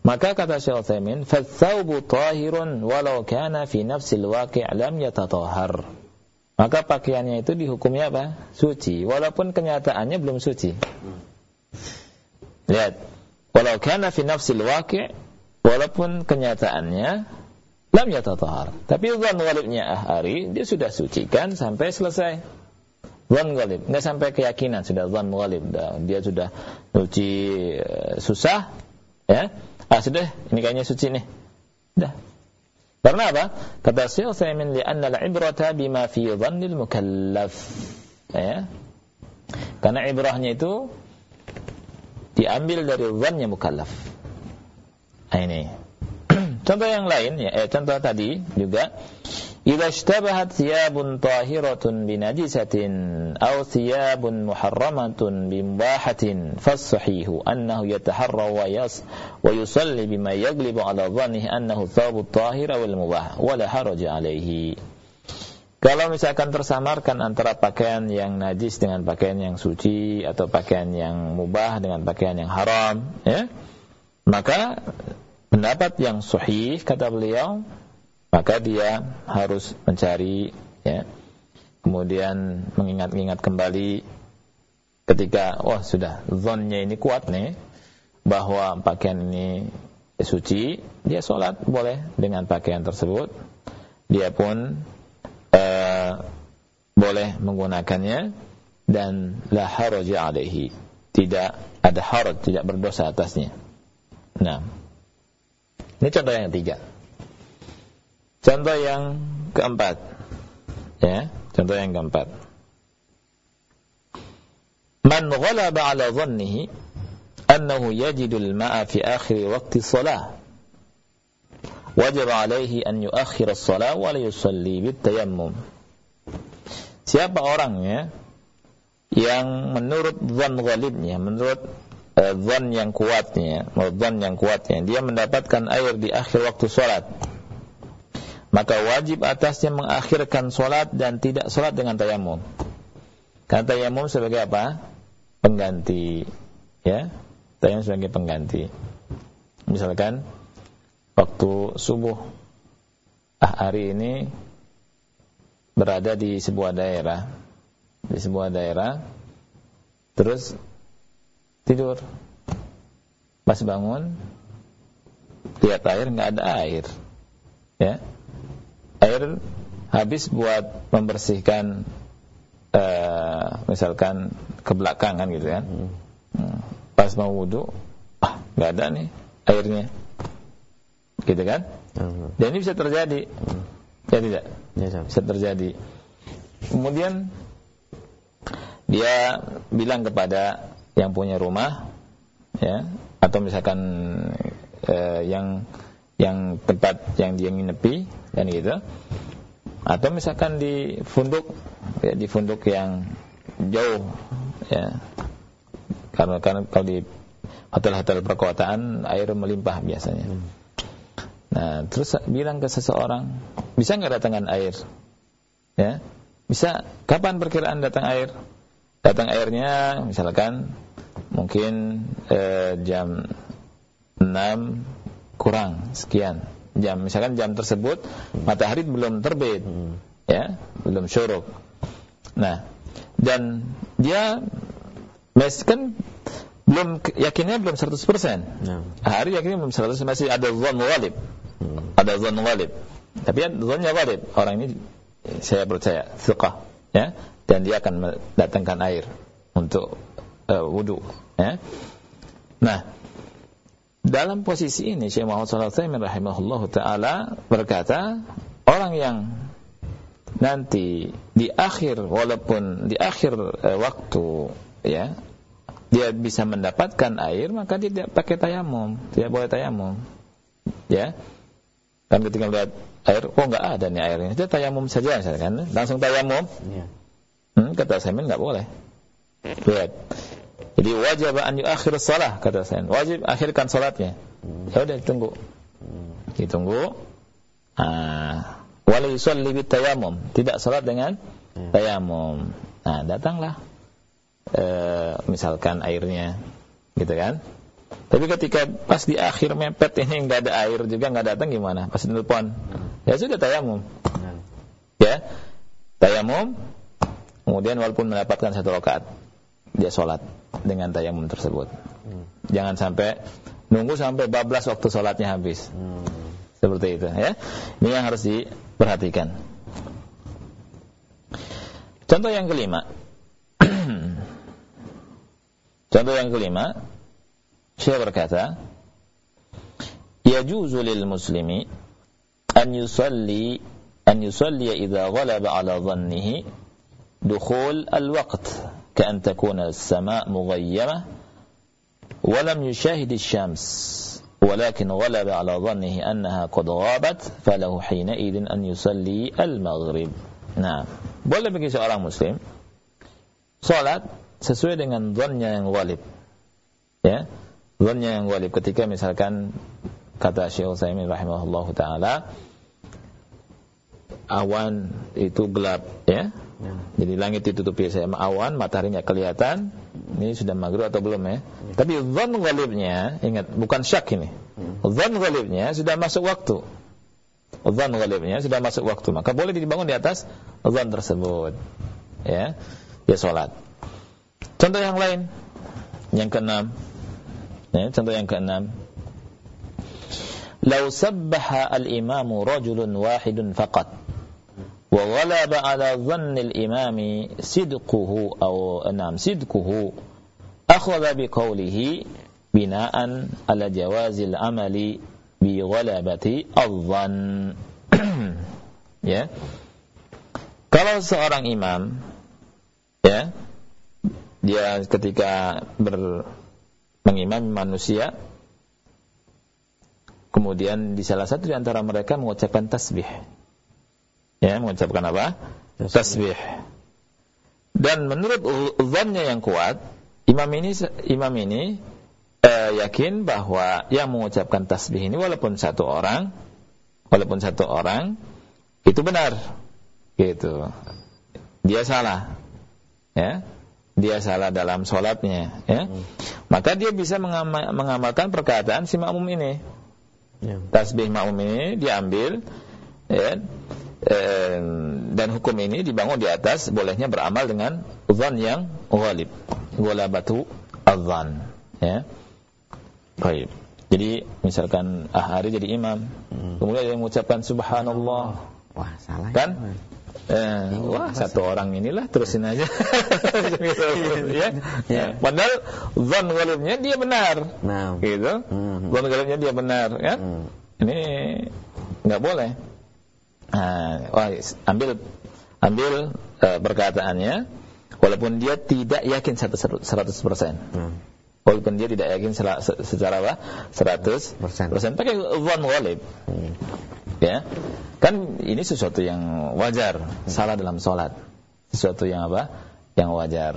Maka kata Syekh Utsaimin, "Fatsaubu tahirun walau kana fi nafsil waqi' lam yatatahhar." Maka pakaiannya itu dihukumnya apa? Suci, walaupun kenyataannya belum suci. Lihat, walau kana fi nafsil waqi' walaupun kenyataannya lam yatatahhar. Tapi zon walibnya ahari dia sudah sucikan sampai selesai. Zon walib, enggak sampai keyakinan sudah zon walib. Dia sudah suci eh, susah, ya. Ah sudah, ini kayaknya suci nih. Dah. Karena apa? Kata Syekh Utsaimin li'anna al-ibrata bima fi dhannil mukallaf. Ya. Karena ibrahnya itu diambil dari dhannya mukallaf. Nah, ini. Hmm. contoh yang lain ya, eh, contoh tadi juga Idza ishtabahat thiyabun tahiratun binajisatin aw thiyabun muharramatun bimubahatin fas-sahihu annahu yataharra wa yas wa yusalli bima yaglibu ala dhannihi annahu thawbu tahira wal mubah wa la haraja alayhi. Kalau misalkan tersamarkan antara pakaian yang najis dengan pakaian yang suci atau pakaian yang mubah dengan pakaian yang haram, ya, maka pendapat yang sahih kata beliau maka dia harus mencari ya kemudian mengingat-ingat kembali ketika wah sudah zonnya ini kuat nih bahwa pakaian ini suci dia sholat boleh dengan pakaian tersebut. Dia pun uh, boleh menggunakannya dan la haraja alaihi. Tidak ada haraj tidak berdosa atasnya. Nah ini contoh yang ketiga Contoh yang keempat. Ya, contoh yang keempat. Man ghalaba ala dhannihi annahu yajidul ma'a fi akhir waqti shalah. Wajib alaihi an yuakhir as-salah wa la yusalli bitayammum. Siapa orangnya yang menurut zan ghalibnya, menurut uh, zan yang kuatnya, zan yang kuatnya, dia mendapatkan air di akhir waktu salat maka wajib atasnya mengakhirkan solat dan tidak solat dengan tayamum. Karena tayamum sebagai apa? Pengganti. Ya, tayamum sebagai pengganti. Misalkan waktu subuh ah hari ini berada di sebuah daerah, di sebuah daerah, terus tidur, pas bangun lihat air nggak ada air, ya. Air habis buat membersihkan uh, misalkan ke belakang kan gitu kan. Hmm. pas mau wudhu ah nggak ada nih airnya. Gitu kan? Hmm. dan ini bisa terjadi. Hmm. ya tidak? Ya, bisa terjadi. Kemudian dia bilang kepada yang punya rumah ya atau misalkan uh, yang yang tempat yang dia nginepi kan gitu. Atau misalkan di funduk ya di funduk yang jauh ya. Karena karena kalau di hotel-hotel perkotaan air melimpah biasanya. Nah terus bilang ke seseorang bisa nggak datangkan air? Ya bisa. Kapan perkiraan datang air? Datang airnya misalkan mungkin eh, jam 6 kurang sekian. Jam misalkan jam tersebut matahari belum terbit hmm. ya belum syuruk. Nah dan dia kan belum yakinnya belum 100% nah. hari yakinnya belum 100% masih ada zon walib hmm. ada zon walib tapi kan zonnya walib orang ini saya percaya suka ya. Dan dia akan mendatangkan air untuk uh, wudhu ya nah dalam posisi ini Syekh Muhammad wasallam rahimahullah taala berkata, orang yang nanti di akhir walaupun di akhir eh, waktu ya dia bisa mendapatkan air maka dia tidak pakai tayamum, tidak boleh tayamum. Ya. Kan ketika melihat air, oh enggak ada nih airnya. Dia tayamum saja misalkan, langsung tayamum. Ya. Hmm, kata saya enggak boleh. Lihat. Jadi wajib an yuakhir salah kata saya. Wajib akhirkan salatnya. Hmm. Ya udah ditunggu. Hmm. Ditunggu. Ah, wala yusalli bitayammum. Tidak salat dengan hmm. tayamum. Nah, datanglah e, misalkan airnya, gitu kan? Tapi ketika pas di akhir mepet ini nggak ada air juga nggak datang gimana? Pas telepon, ya sudah tayamum. Ya, tayamum. Kemudian walaupun mendapatkan satu rakaat, dia sholat dengan tayamum tersebut. Hmm. Jangan sampai nunggu sampai bablas waktu sholatnya habis. Hmm. Seperti itu ya. Ini yang harus diperhatikan. Contoh yang kelima. Contoh yang kelima, Syekh berkata, "Yajuzu lil muslimi an yusalli an yusalli idza ghalaba ala dhannihi dukhul al-waqt takuna as-sama' mughayyama wa lam yushahid asy-syams ولكن غلب على ظنه أنها قد غابت فله حينئذ أن يصلي المغرب Nah, boleh bagi seorang muslim salat sesuai dengan zonnya yang walib. Ya, Zonnya yang walib ketika misalkan kata Syekh Utsaimin rahimahullahu taala awan itu gelap ya. Ya. Jadi langit ditutupi sama awan, mataharinya kelihatan. Ini sudah maghrib atau belum ya? ya. Tapi zon walibnya, ingat bukan syak ini. Hmm. Zon walibnya sudah masuk waktu. Zon walibnya sudah masuk waktu, maka boleh dibangun di atas zon tersebut. Ya. Dia salat. Contoh yang lain. Yang keenam, Ya, contoh yang keenam. Lau sabbaha al-imamu rajulun wahidun faqat dhanni al-imami sidquhu aw anam sidquhu. Akhadha bi qawlihi bina'an ala jawazil amali bi ghalabati adh-dhann ya. Kalau seorang imam ya dia ketika ber mengimami manusia kemudian di salah satu di antara mereka mengucapkan tasbih ya mengucapkan apa? Tasbih. Dan menurut uzannya yang kuat imam ini imam ini eh, yakin bahwa yang mengucapkan tasbih ini walaupun satu orang walaupun satu orang itu benar. Gitu. Dia salah. Ya. Dia salah dalam sholatnya ya. Hmm. maka dia bisa mengamal, mengamalkan perkataan si makmum ini. Ya. tasbih makmum ini diambil ya eh, dan hukum ini dibangun di atas bolehnya beramal dengan uzan yang ghalib batu azan ya baik jadi misalkan ahari jadi imam hmm. kemudian dia mengucapkan subhanallah wah salah kan ya. Eh, wah satu orang inilah terusin aja. ya. ya. Padahal zon galibnya dia benar. Nah. Gitu. Hmm. Zon galibnya dia benar kan? Hmm. Ini nggak boleh. Wah, ambil ambil uh, perkataannya walaupun dia tidak yakin 100%. Hmm. Walaupun dia tidak yakin secara apa? 100%. Persen. Pakai zon galib. Hmm. Ya Kan ini sesuatu yang wajar, salah dalam sholat. Sesuatu yang apa? Yang wajar.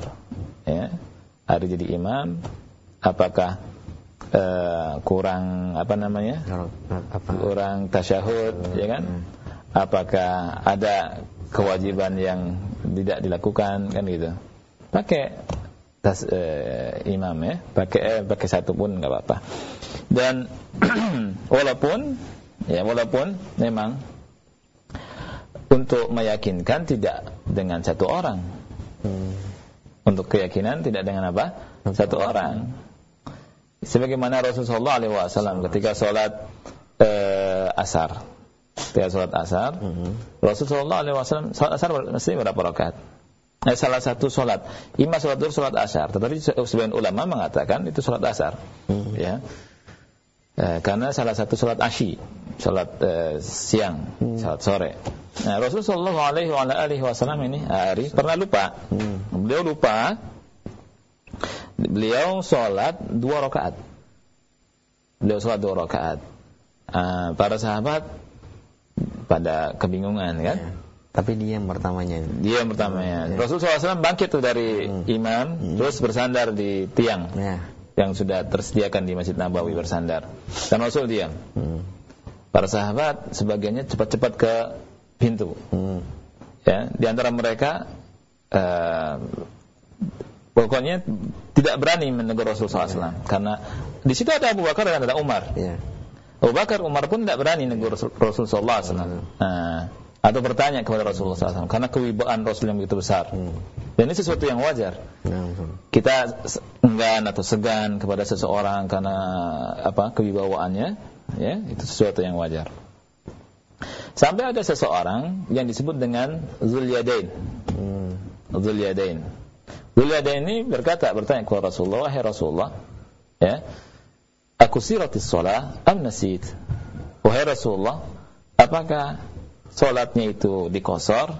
Ya. Hari jadi imam, apakah uh, kurang apa namanya? Kurang tasyahud, ya kan? Apakah ada kewajiban yang tidak dilakukan kan gitu? Pakai tas uh, imam ya, pakai eh, pakai satu pun nggak apa-apa. Dan walaupun ya walaupun memang untuk meyakinkan tidak dengan satu orang. Hmm. Untuk keyakinan tidak dengan apa? Satu orang. Sebagaimana Rasulullah SAW ketika sholat eh, asar, ketika sholat asar, hmm. Rasulullah SAW sholat asar mesti berapa rakaat? Eh, salah satu sholat, imam sholat dulu sholat asar, tetapi sebagian ulama mengatakan itu sholat asar, hmm. ya. Eh, karena salah satu sholat asyi, sholat eh, siang, hmm. sholat sore. Nah, Rasulullah Alaihi Wasallam ini hari pernah lupa. Hmm. Beliau lupa. Beliau sholat dua rakaat. Beliau sholat dua rakaat. Uh, para sahabat pada kebingungan kan. Ya. Tapi dia yang pertamanya. Dia yang pertamanya. Ya. Rasulullah SAW bangkit tuh dari hmm. imam, hmm. terus bersandar di tiang ya. yang sudah tersediakan di Masjid Nabawi bersandar. Dan Rasul diam. Hmm. Para sahabat sebagiannya cepat-cepat ke pintu. Hmm. ya di antara mereka uh, pokoknya tidak berani menegur Rasulullah SAW karena di situ ada Abu Bakar dan ada Umar. Ya. Abu Bakar, Umar pun tidak berani menegur Rasulullah SAW. Nah, atau bertanya kepada Rasulullah SAW karena kewibawaan Rasul yang begitu besar. Hmm. Dan ini sesuatu yang wajar. Kita enggan atau segan kepada seseorang karena apa kewibawaannya, ya itu sesuatu yang wajar. Sampai ada seseorang yang disebut dengan Zulyadain. Hmm. Zulyadain. Zulyadain ini berkata, bertanya kepada Rasulullah, "Wahai Rasulullah, ya, aku siratis shalah am nasit?" Wahai Rasulullah, apakah solatnya itu dikosor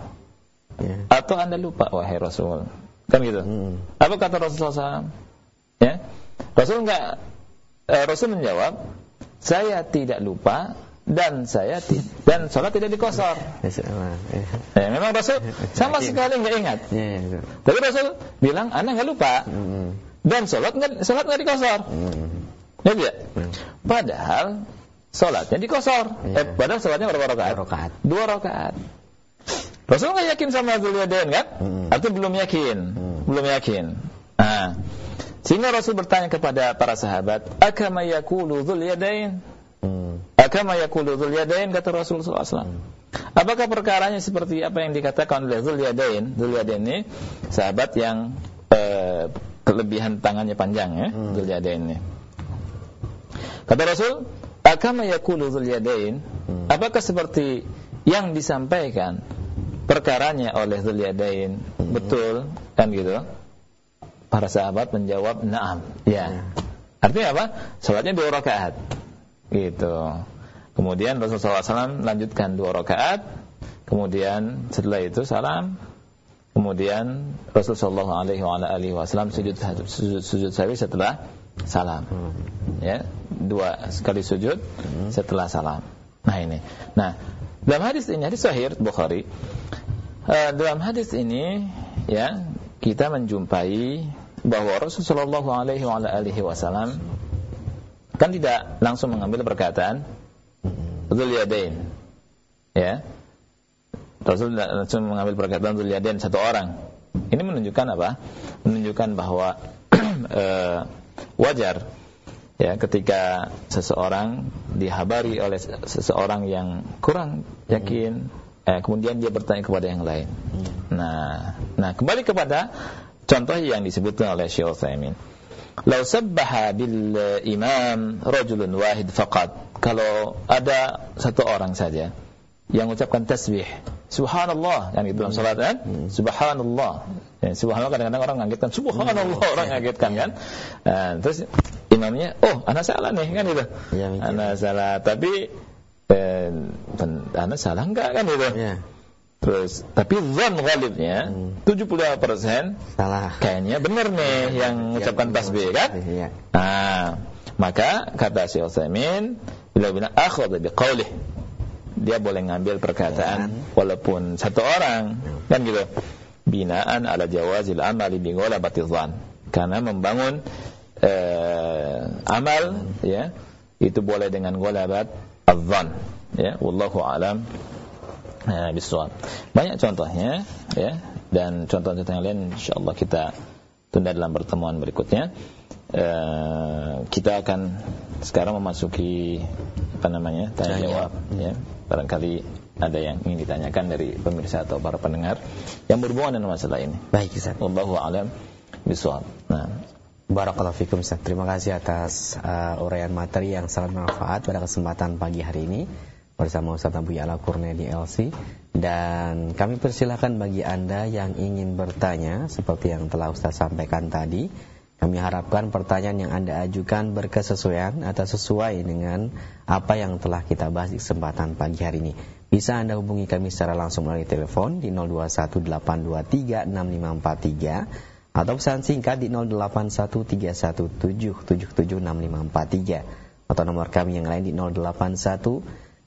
ya. atau anda lupa wahai Rasul? Kan gitu. Hmm. Apa kata Rasulullah SAW? Ya, Rasul enggak, eh, Rasul menjawab, saya tidak lupa dan saya dan sholat tidak dikosor. Ya, memang Rasul sama sekali nggak ingat. Ya, ya, Tapi Rasul bilang, anak nggak lupa. Hmm. Dan sholat nggak sholat nggak dikosor. Hmm. Ya, ya. Padahal sholatnya dikosor. Ya. Eh, padahal sholatnya berapa rakaat? Rakaat. Dua rakaat. Rasul nggak yakin sama Zuliyadain kan? Hmm. Artinya belum yakin, hmm. belum yakin. Nah, sehingga Rasul bertanya kepada para sahabat, "Akama yaqulu Zuliyadain?" Kama yaqulu Dzul Yadain kata Rasulullah SAW. Apakah perkaranya seperti apa yang dikatakan oleh Dzul Yadain? Dzul Yadain ini sahabat yang eh, kelebihan tangannya panjang ya, hmm. Dzul Yadain ini. Kata Rasul, "Akama yaqulu Dzul Yadain?" Hmm. Apakah seperti yang disampaikan perkaranya oleh Dzul Yadain? Hmm. Betul kan gitu? Para sahabat menjawab, "Na'am." Ya. Hmm. Artinya apa? Salatnya dua rakaat. Gitu. Kemudian Rasulullah SAW lanjutkan dua rakaat. Kemudian setelah itu salam. Kemudian Rasulullah SAW sujud, sujud, sujud sawi setelah salam. Ya, dua sekali sujud setelah salam. Nah ini. Nah, dalam hadis ini hadis sahih Bukhari. Uh, dalam hadis ini ya kita menjumpai bahwa Rasulullah SAW kan tidak langsung mengambil perkataan Dzul Yadain. Ya. Rasul langsung mengambil perkataan Dzul Yadain satu orang. Ini menunjukkan apa? Menunjukkan bahwa e, wajar ya ketika seseorang dihabari oleh seseorang yang kurang yakin eh, kemudian dia bertanya kepada yang lain. Nah, nah kembali kepada contoh yang disebutkan oleh Syekh Utsaimin. Lau sabbaha bil imam rajulun wahid faqat kalau ada satu orang saja yang mengucapkan tasbih subhanallah yang itu dalam salat kan hmm. subhanallah ya, subhanallah kadang-kadang orang ngagetkan subhanallah hmm. orang ngagetkan kan nah, terus imamnya oh anak salah nih kan itu ya, anak salah tapi eh, anak salah enggak kan itu ya. Terus, tapi zon ghalibnya hmm. 75% salah. Kayaknya benar nih ya, yang mengucapkan tasbih kan? Ya. Nah, maka kata Syekh Utsaimin Bila bina akhadha biqaulih. Dia boleh ngambil perkataan walaupun satu orang. Kan gitu. Binaan ala jawazil amali bi ghalabati dhann. Karena membangun eh, amal ya itu boleh dengan ghalabat adzan ya wallahu alam eh, bisawab. Banyak contohnya ya dan contoh-contoh yang lain insyaallah kita tunda dalam pertemuan berikutnya. Eh, kita akan sekarang memasuki apa namanya tanya jawab. ya barangkali ada yang ingin ditanyakan dari pemirsa atau para pendengar yang berhubungan dengan masalah ini. Baik Ustaz. Wallahu alam bisawab nah. Barakallahu fikum Ustaz. Terima kasih atas uh, uraian materi yang sangat bermanfaat pada kesempatan pagi hari ini bersama Ustaz Abu Ya'la Kurnia di LC dan kami persilahkan bagi Anda yang ingin bertanya seperti yang telah Ustaz sampaikan tadi kami harapkan pertanyaan yang Anda ajukan berkesesuaian atau sesuai dengan apa yang telah kita bahas di kesempatan pagi hari ini. Bisa Anda hubungi kami secara langsung melalui telepon di 0218236543 atau pesan singkat di 081317776543 atau nomor kami yang lain di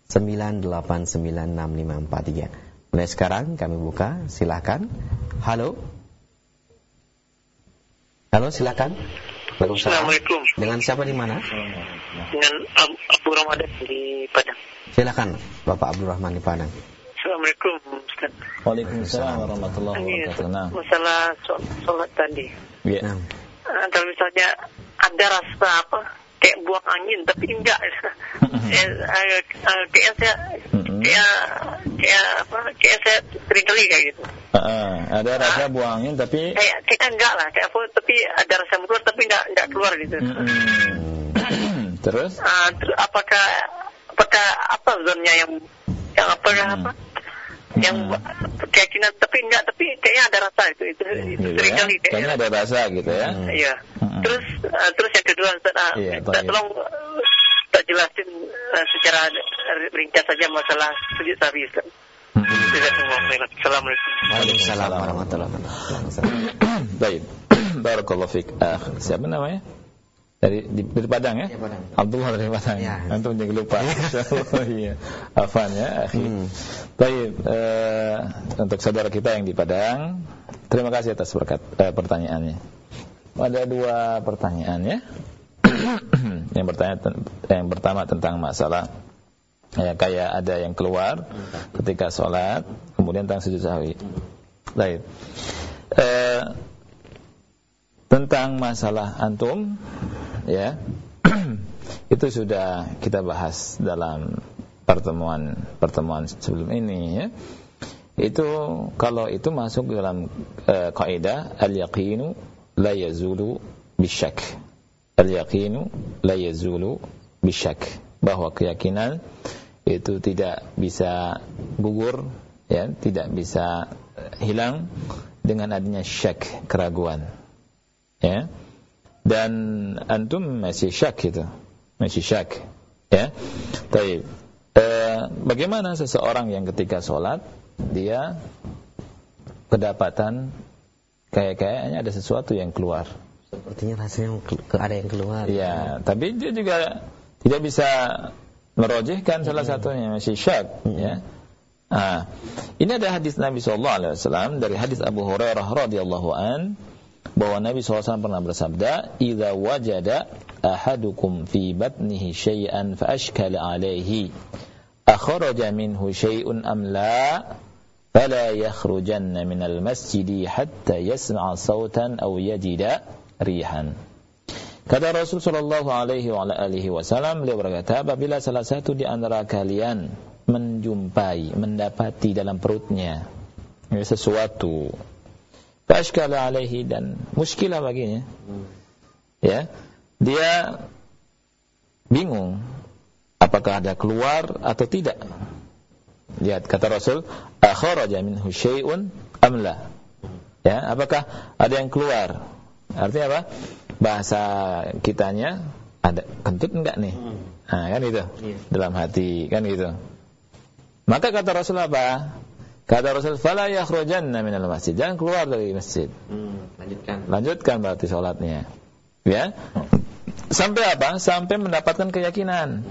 0819896543. Mulai sekarang kami buka, silahkan. Halo. Halo, silakan. Assalamualaikum. Dengan siapa di mana? Dengan Abu Ramadan di Padang. Silakan, Bapak Abdul Rahman di Padang. Assalamualaikum, Ustaz. Waalaikumsalam warahmatullahi wabarakatuh. Nah, masalah shol- sholat tadi. ya. Nah, Eh, kalau misalnya ada rasa apa kayak buang angin tapi enggak. Saya, eh, eh, kayak saya Mm-mm. kayak kayak apa kayak saya sering kali kayak gitu. Ah, ada rasa buang angin tapi kayak kayak enggak lah kayak apa tapi ada rasa keluar tapi enggak enggak keluar gitu. Mm-mm. terus? Ah, ter- apakah apakah apa zonnya yang yang Hmm. apa yang keyakinan tapi enggak tapi kayaknya ada rasa itu itu, itu gitu sering ya. kali Kayaknya ada rasa gitu ya. Hmm. Iya. Mm-mm. Terus uh, terus yang kedua Ustaz, uh, Iya, minta baik. tolong uh, tak jelasin uh, secara ringkas saja masalah sujud sahwi Ustaz. Khairan. Assalamualaikum. Waalaikumsalam warahmatullahi wabarakatuh. Baik. Barakallahu fiik. Ah, siapa namanya? Dari di, dari Padang ya? Iya, Padang. Abdullah dari Padang. Iya. Antum jangan lupa. Iya. Afan ya, akhi. Hmm. Baik, eh, untuk saudara kita yang di Padang, terima kasih atas berkat eh, pertanyaannya. Ada dua pertanyaan ya. yang bertanya yang pertama tentang masalah ya, kayak ada yang keluar ketika sholat, kemudian tentang sujud sahwi. Baik. Eh, tentang masalah antum ya. Itu sudah kita bahas dalam pertemuan pertemuan sebelum ini ya. Itu kalau itu masuk dalam uh, kaidah al yaqinu la yazulu bisyak al yaqinu la yazulu bisyak bahwa keyakinan itu tidak bisa gugur ya tidak bisa hilang dengan adanya syak keraguan ya dan antum masih syak gitu. Masih syak. Ya. Taib. Eh, bagaimana seseorang yang ketika sholat dia kedapatan kayak kayaknya ada sesuatu yang keluar. Sepertinya rasanya ada yang keluar. ya tapi dia juga tidak bisa merojihkan salah satunya. Masih syak. Ya. Ah, ini ada hadis Nabi Shallallahu Alaihi Wasallam dari hadis Abu Hurairah radhiyallahu an bahwa Nabi SAW pernah bersabda, "Idza wajada ahadukum fi batnihi syai'an fa ashkala alaihi, akhraja minhu syai'un am la?" فلا يخرجن من المسجد حتى يسمع صوتا أو يجد ريحا Kata Rasul Shallallahu Alaihi Wasallam, beliau berkata, apabila salah satu di antara kalian menjumpai, mendapati dalam perutnya sesuatu, fashkala alaihi dan muskilah baginya, ya, dia bingung apakah ada keluar atau tidak. Lihat kata Rasul, akhraja minhu syai'un am la? Ya, apakah ada yang keluar? Artinya apa? Bahasa kitanya ada kentut enggak nih? Nah, kan itu. Dalam hati, kan gitu. Maka kata Rasul apa? Kata Rasul, "Fala yakhrujanna minal masjid." Jangan keluar dari masjid. Hmm, lanjutkan. Lanjutkan berarti sholatnya. Ya. Sampai apa? Sampai mendapatkan keyakinan.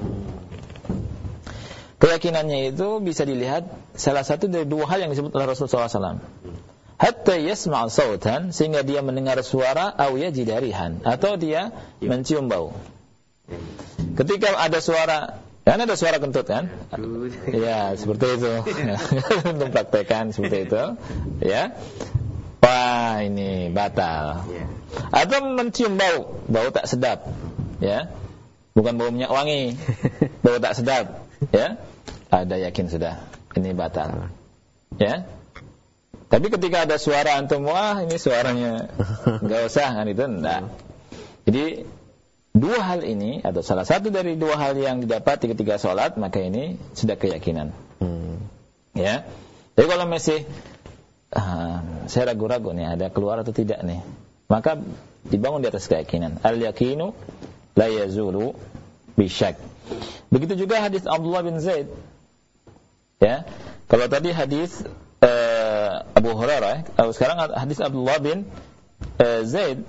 Keyakinannya itu bisa dilihat salah satu dari dua hal yang disebut oleh Rasulullah SAW. Hatta yasma' sautan sehingga dia mendengar suara au yajidarihan atau dia mencium bau. Ketika ada suara, kan ada suara kentut kan? Ya, seperti itu. Untuk praktekan seperti itu, ya. Wah, ini batal. Iya. Atau mencium bau, bau tak sedap, ya. Bukan bau minyak wangi, bau tak sedap, ya. Ada yakin sudah, ini batal. Ya. Tapi ketika ada suara antum, wah ini suaranya nggak usah kan itu enggak. Jadi dua hal ini atau salah satu dari dua hal yang didapati ketika sholat maka ini sudah keyakinan. Hmm. Ya. Jadi kalau masih ah, saya ragu-ragu nih ada keluar atau tidak nih, maka dibangun di atas keyakinan. Al yakinu la yazulu bisyak. Begitu juga hadis Abdullah bin Zaid. Ya. Kalau tadi hadis eh, Abu Hurairah, eh, sekarang hadis Abdullah bin eh, Zaid.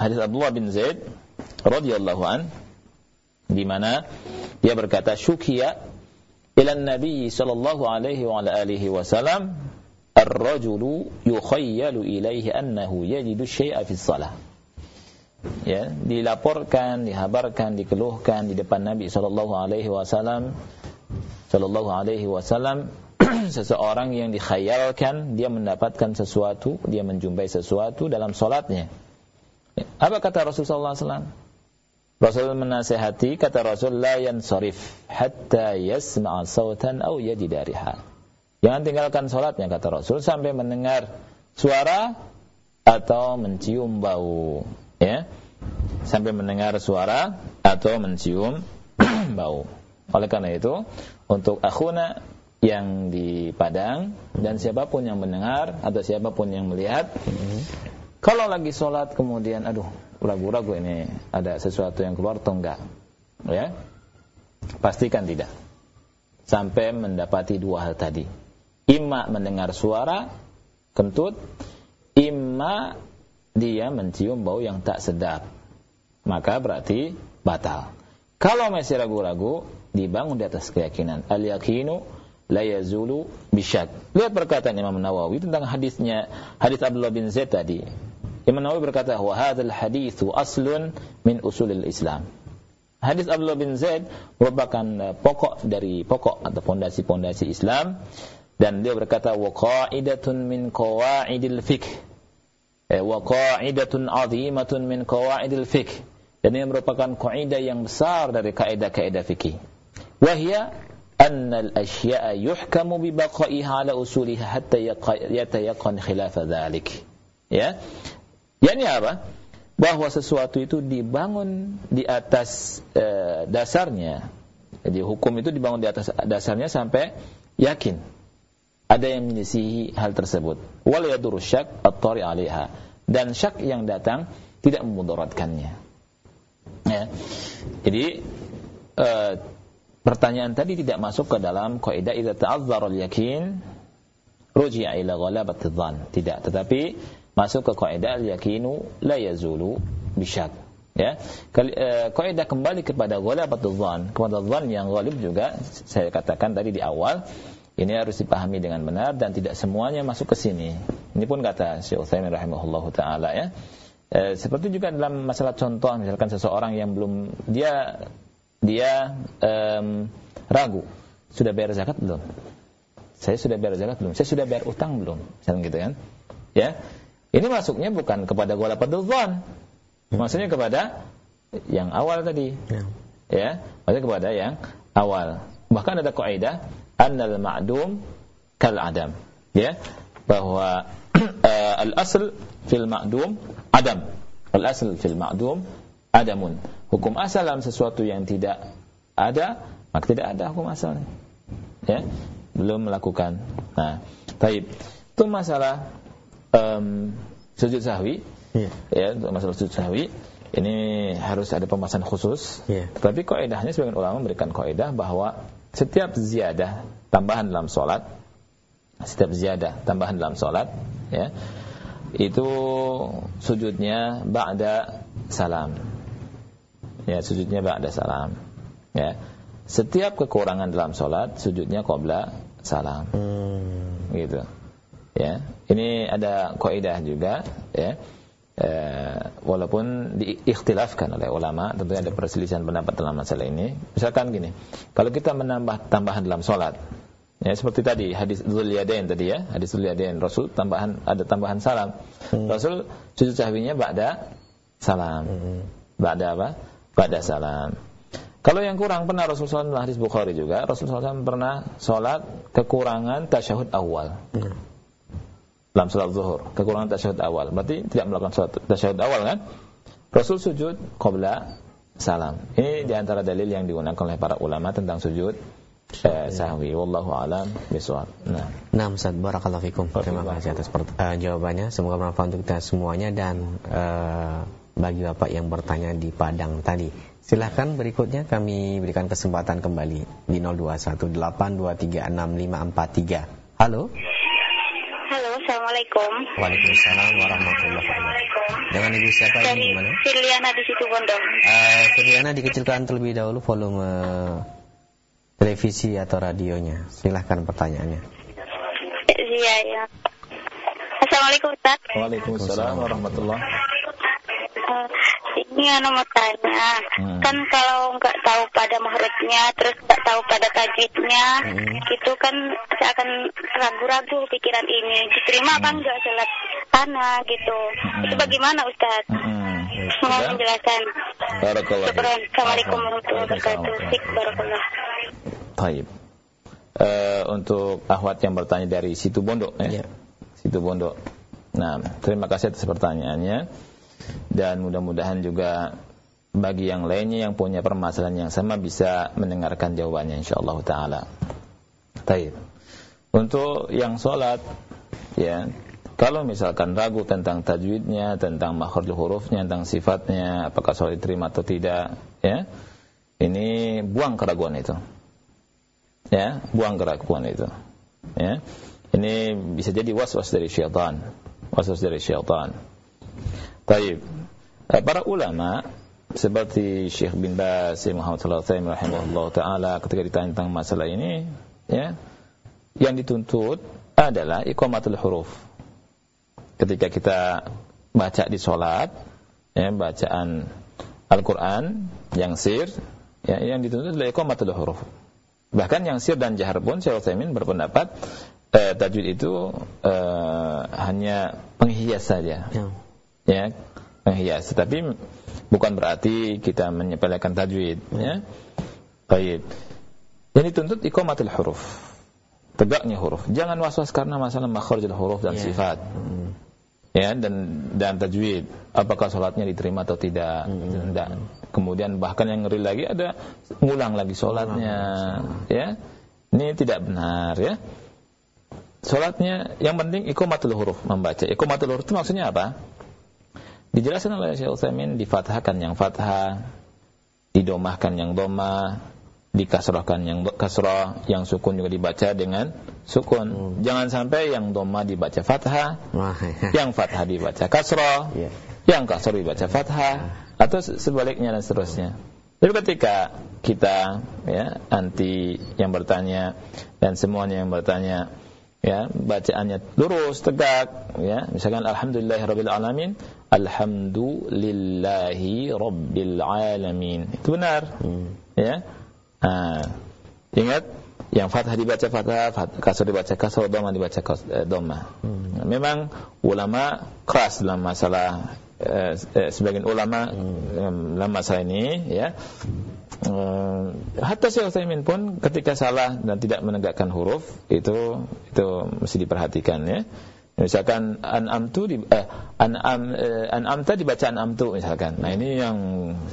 Hadis Abdullah bin Zaid radhiyallahu an di mana dia berkata syukiya ila Nabi sallallahu alaihi wa ala alihi wasallam ar-rajulu yukhayyalu ilaihi annahu yajidu syai'a fi shalah ya dilaporkan dihabarkan dikeluhkan di depan Nabi sallallahu alaihi wasallam sallallahu alaihi wasallam seseorang yang dikhayalkan dia mendapatkan sesuatu, dia menjumpai sesuatu dalam solatnya. Apa kata Rasulullah SAW? Rasul menasehati kata Rasul la yansarif hatta yasma'a sautan aw yajida riha. Jangan tinggalkan salatnya kata Rasul sampai mendengar suara atau mencium bau, ya. Sampai mendengar suara atau mencium bau. Oleh karena itu, untuk akhuna yang di Padang dan siapa pun yang mendengar atau siapa pun yang melihat, hmm. Kalau lagi sholat kemudian, aduh ragu-ragu ini ada sesuatu yang keluar atau enggak ya? Pastikan tidak. Sampai mendapati dua hal tadi. Imma mendengar suara kentut. Imma dia mencium bau yang tak sedap. Maka berarti batal. Kalau masih ragu-ragu dibangun di atas keyakinan. Al yakinu la yazulu bisyak lihat perkataan Imam Nawawi tentang hadisnya hadis Abdullah bin Zaid tadi. Imam Nawawi berkata, "Wa hadzal haditsu aslun min usulil Islam." Hadis Abdullah bin Zaid merupakan uh, pokok dari pokok atau pondasi-pondasi Islam dan dia berkata wa qa'idatun min qawaidil fiqh. Eh, wa qa'idatun 'azimatun min qawaidil fiqh. Dan ini merupakan kaidah yang besar dari kaidah-kaidah fikih wa al-ashya'a yuhkamu bi baqa'iha ala usuliha hatta yatayaqqan khilafa dhalik ya yakni apa? Bahwa sesuatu itu dibangun di atas e, dasarnya. Jadi hukum itu dibangun di atas dasarnya sampai yakin ada yang menyisihi hal tersebut. Wal yadur syak at-tari 'alaiha. Dan syak yang datang tidak memudaratkannya. Ya. Jadi e, pertanyaan tadi tidak masuk ke dalam kaidah idza ta'azzara al-yakin ruji'a ila ghalabati dhann. Tidak, tetapi masuk ke kaidah al-yakinu la yazulu bisyak ya. Eh, kaidah kembali kepada ghalabatul dzan kepada dzan yang ghalib juga saya katakan tadi di awal ini harus dipahami dengan benar dan tidak semuanya masuk ke sini. Ini pun kata Syekh Utsaimin rahimahullahu taala ya. E, seperti juga dalam masalah contoh misalkan seseorang yang belum dia dia um, ragu sudah bayar zakat belum saya sudah bayar zakat belum saya sudah bayar utang belum misalkan gitu kan ya ini masuknya bukan kepada gola dzan. Maksudnya kepada yang awal tadi. Ya. ya, maksudnya kepada yang awal. Bahkan ada kaidah annal ma'dum kal adam. Ya, bahwa uh, al-asl fil ma'dum adam. Al-asl fil ma'dum adamun. Hukum asal dalam sesuatu yang tidak ada, maka tidak ada hukum asalnya. Ya, belum melakukan. Nah, baik. Itu masalah um, sujud sahwi, yeah. ya untuk masalah sujud sahwi ini harus ada pembahasan khusus. Yeah. Tapi kaidahnya sebagian ulama memberikan kaidah bahwa setiap ziyadah tambahan dalam sholat, setiap ziyadah tambahan dalam sholat, ya itu sujudnya ba'da salam. Ya, sujudnya ba'da salam. Ya. Setiap kekurangan dalam sholat, sujudnya qabla salam. Hmm. Gitu ya ini ada kaidah juga ya e, walaupun diikhtilafkan oleh ulama tentunya ada perselisihan pendapat dalam masalah ini misalkan gini kalau kita menambah tambahan dalam sholat ya seperti tadi hadis Dzuliyadain tadi ya hadis Dzuliyadain Rasul tambahan ada tambahan salam hmm. Rasul sujud sahwinya ba'da salam hmm. ba'da apa ba'da salam kalau yang kurang pernah Rasulullah SAW hadis Bukhari juga Rasulullah SAW pernah sholat kekurangan tasyahud awal hmm dalam salat zuhur, kekurangan tasyahud awal. Berarti tidak melakukan salat tasyahud awal kan? Rasul sujud qabla salam. Ini di antara dalil yang digunakan oleh para ulama tentang sujud eh, sahwi. Wallahu alam bisawab. Nah, nah Ustaz barakallahu fikum. Terima kasih atas uh, jawabannya. Semoga bermanfaat untuk kita semuanya dan uh, bagi Bapak yang bertanya di Padang tadi. Silahkan berikutnya kami berikan kesempatan kembali di 0218236543. Halo. Halo, Assalamualaikum. Waalaikumsalam warahmatullahi wabarakatuh. Dengan Ibu siapa Dari ini gimana? Siliana di situ Bondo. Uh, Siliana dikecilkan terlebih dahulu volume televisi atau radionya. Silahkan pertanyaannya. Iya, iya. Assalamualaikum Ustaz. Waalaikumsalam warahmatullahi uh, Ini Iya, nomor tanya. Hmm. Kan kalau nggak tahu pada mahrutnya, terus nggak tahu pada tajwidnya, Hmm. itu kan saya akan ragu-ragu pikiran ini. Diterima apa enggak sholat sana gitu. Hmm. Itu bagaimana Ustaz? Mm-mm. Mohon Sudah? penjelasan. Barakallah. Assalamualaikum warahmatullahi wabarakatuh. Barakallah. Taib. Eh, untuk ahwat yang bertanya dari situ Bondo ya. Iya. Situ Bondo. Nah, terima kasih atas pertanyaannya dan mudah-mudahan juga bagi yang lainnya yang punya permasalahan yang sama bisa mendengarkan jawabannya insyaallah taala. Taib. Untuk yang sholat ya kalau misalkan ragu tentang tajwidnya, tentang makhraj hurufnya, tentang sifatnya, apakah sholat diterima atau tidak, ya, ini buang keraguan itu ya buang keraguan itu ya ini bisa jadi waswas dari syaitan waswas dari syaitan Taib Eh, para ulama seperti Syekh bin Baz Muhammad rahimahullah taala ketika ditanya tentang masalah ini ya yang dituntut adalah iqamatul huruf ketika kita baca di salat ya bacaan Al-Qur'an yang sir ya yang dituntut adalah iqamatul huruf Bahkan yang sir dan jahar pun Syekh Utsaimin berpendapat eh, tajwid itu eh, hanya penghias saja. Ya. Ya, penghias. Tapi bukan berarti kita menyepelekan tajwid, ya. Baik. Yang dituntut iqamatul huruf. Tegaknya huruf. Jangan was-was karena masalah makhratul huruf dan Ya. sifat. Hmm. Ya, dan dan tajwid. Apakah sholatnya diterima atau tidak? Hmm. Tidak. Kemudian bahkan yang ngeri lagi ada ngulang lagi sholatnya, ya. Ini tidak benar, ya. Sholatnya yang penting ikomatul huruf membaca. Ikomatul huruf itu maksudnya apa? Dijelaskan oleh Syekh Utsaimin difathahkan yang fathah, didomahkan yang doma, dikasrahkan yang kasrah, yang sukun juga dibaca dengan sukun. Jangan sampai yang doma dibaca fathah, ya. yang fathah dibaca kasrah, Iya. yang kasrah dibaca fathah atau se- sebaliknya dan seterusnya. Jadi ketika kita ya anti yang bertanya dan semuanya yang bertanya ya bacaannya lurus tegak ya misalkan alhamdulillahirabbil alamin alhamdulillahi rabbil alamin itu benar Hmm. ya Ah, ingat yang fathah dibaca fathah, fat- kasar dibaca kasar, doma dibaca eh, doma. Hmm. Memang ulama keras dalam masalah eh, eh, sebagian ulama Hmm. em, dalam masalah ini ya. Eh, hatta Syekh Utsaimin pun ketika salah dan tidak menegakkan huruf itu itu mesti diperhatikan ya. Misalkan an'amtu di eh, an'am eh, dibaca an'amtu misalkan. Nah, ini yang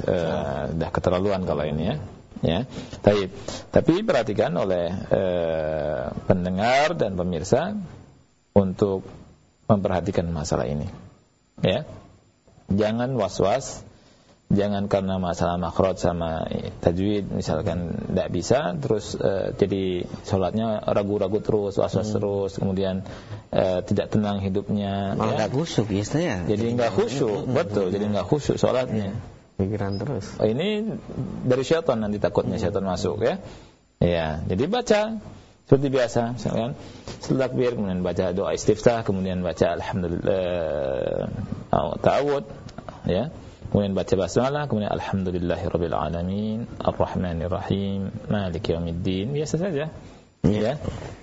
eh, dah keterlaluan kalau ini ya. Ya. Tapi tapi perhatikan oleh eh, pendengar dan pemirsa untuk memperhatikan masalah ini. Ya. Jangan was-was jangan karena masalah makhraj sama tajwid misalkan tidak bisa terus eh, jadi sholatnya ragu-ragu terus was-was terus kemudian eh, tidak tenang hidupnya Malah ya. nggak ya, Ustaz, ya. jadi nggak khusyuk betul jadi nggak khusyuk sholatnya Pikiran terus. Oh, ini dari syaitan nanti takutnya syaitan masuk ya. Ya, jadi baca seperti biasa, misalkan setelah takbir kemudian baca doa istiftah, kemudian baca alhamdulillah uh, ta'awud ya. Kemudian baca basmalah, kemudian alhamdulillahirabbil alamin, arrahmanir rahim, maliki yaumiddin, biasa saja. Ya.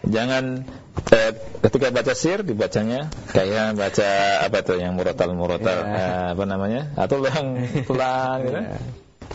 Jangan eh, ketika baca sir dibacanya kayak baca apa tuh yang murotal murotal Ya. eh, apa namanya atau yang pelan gitu. Ya.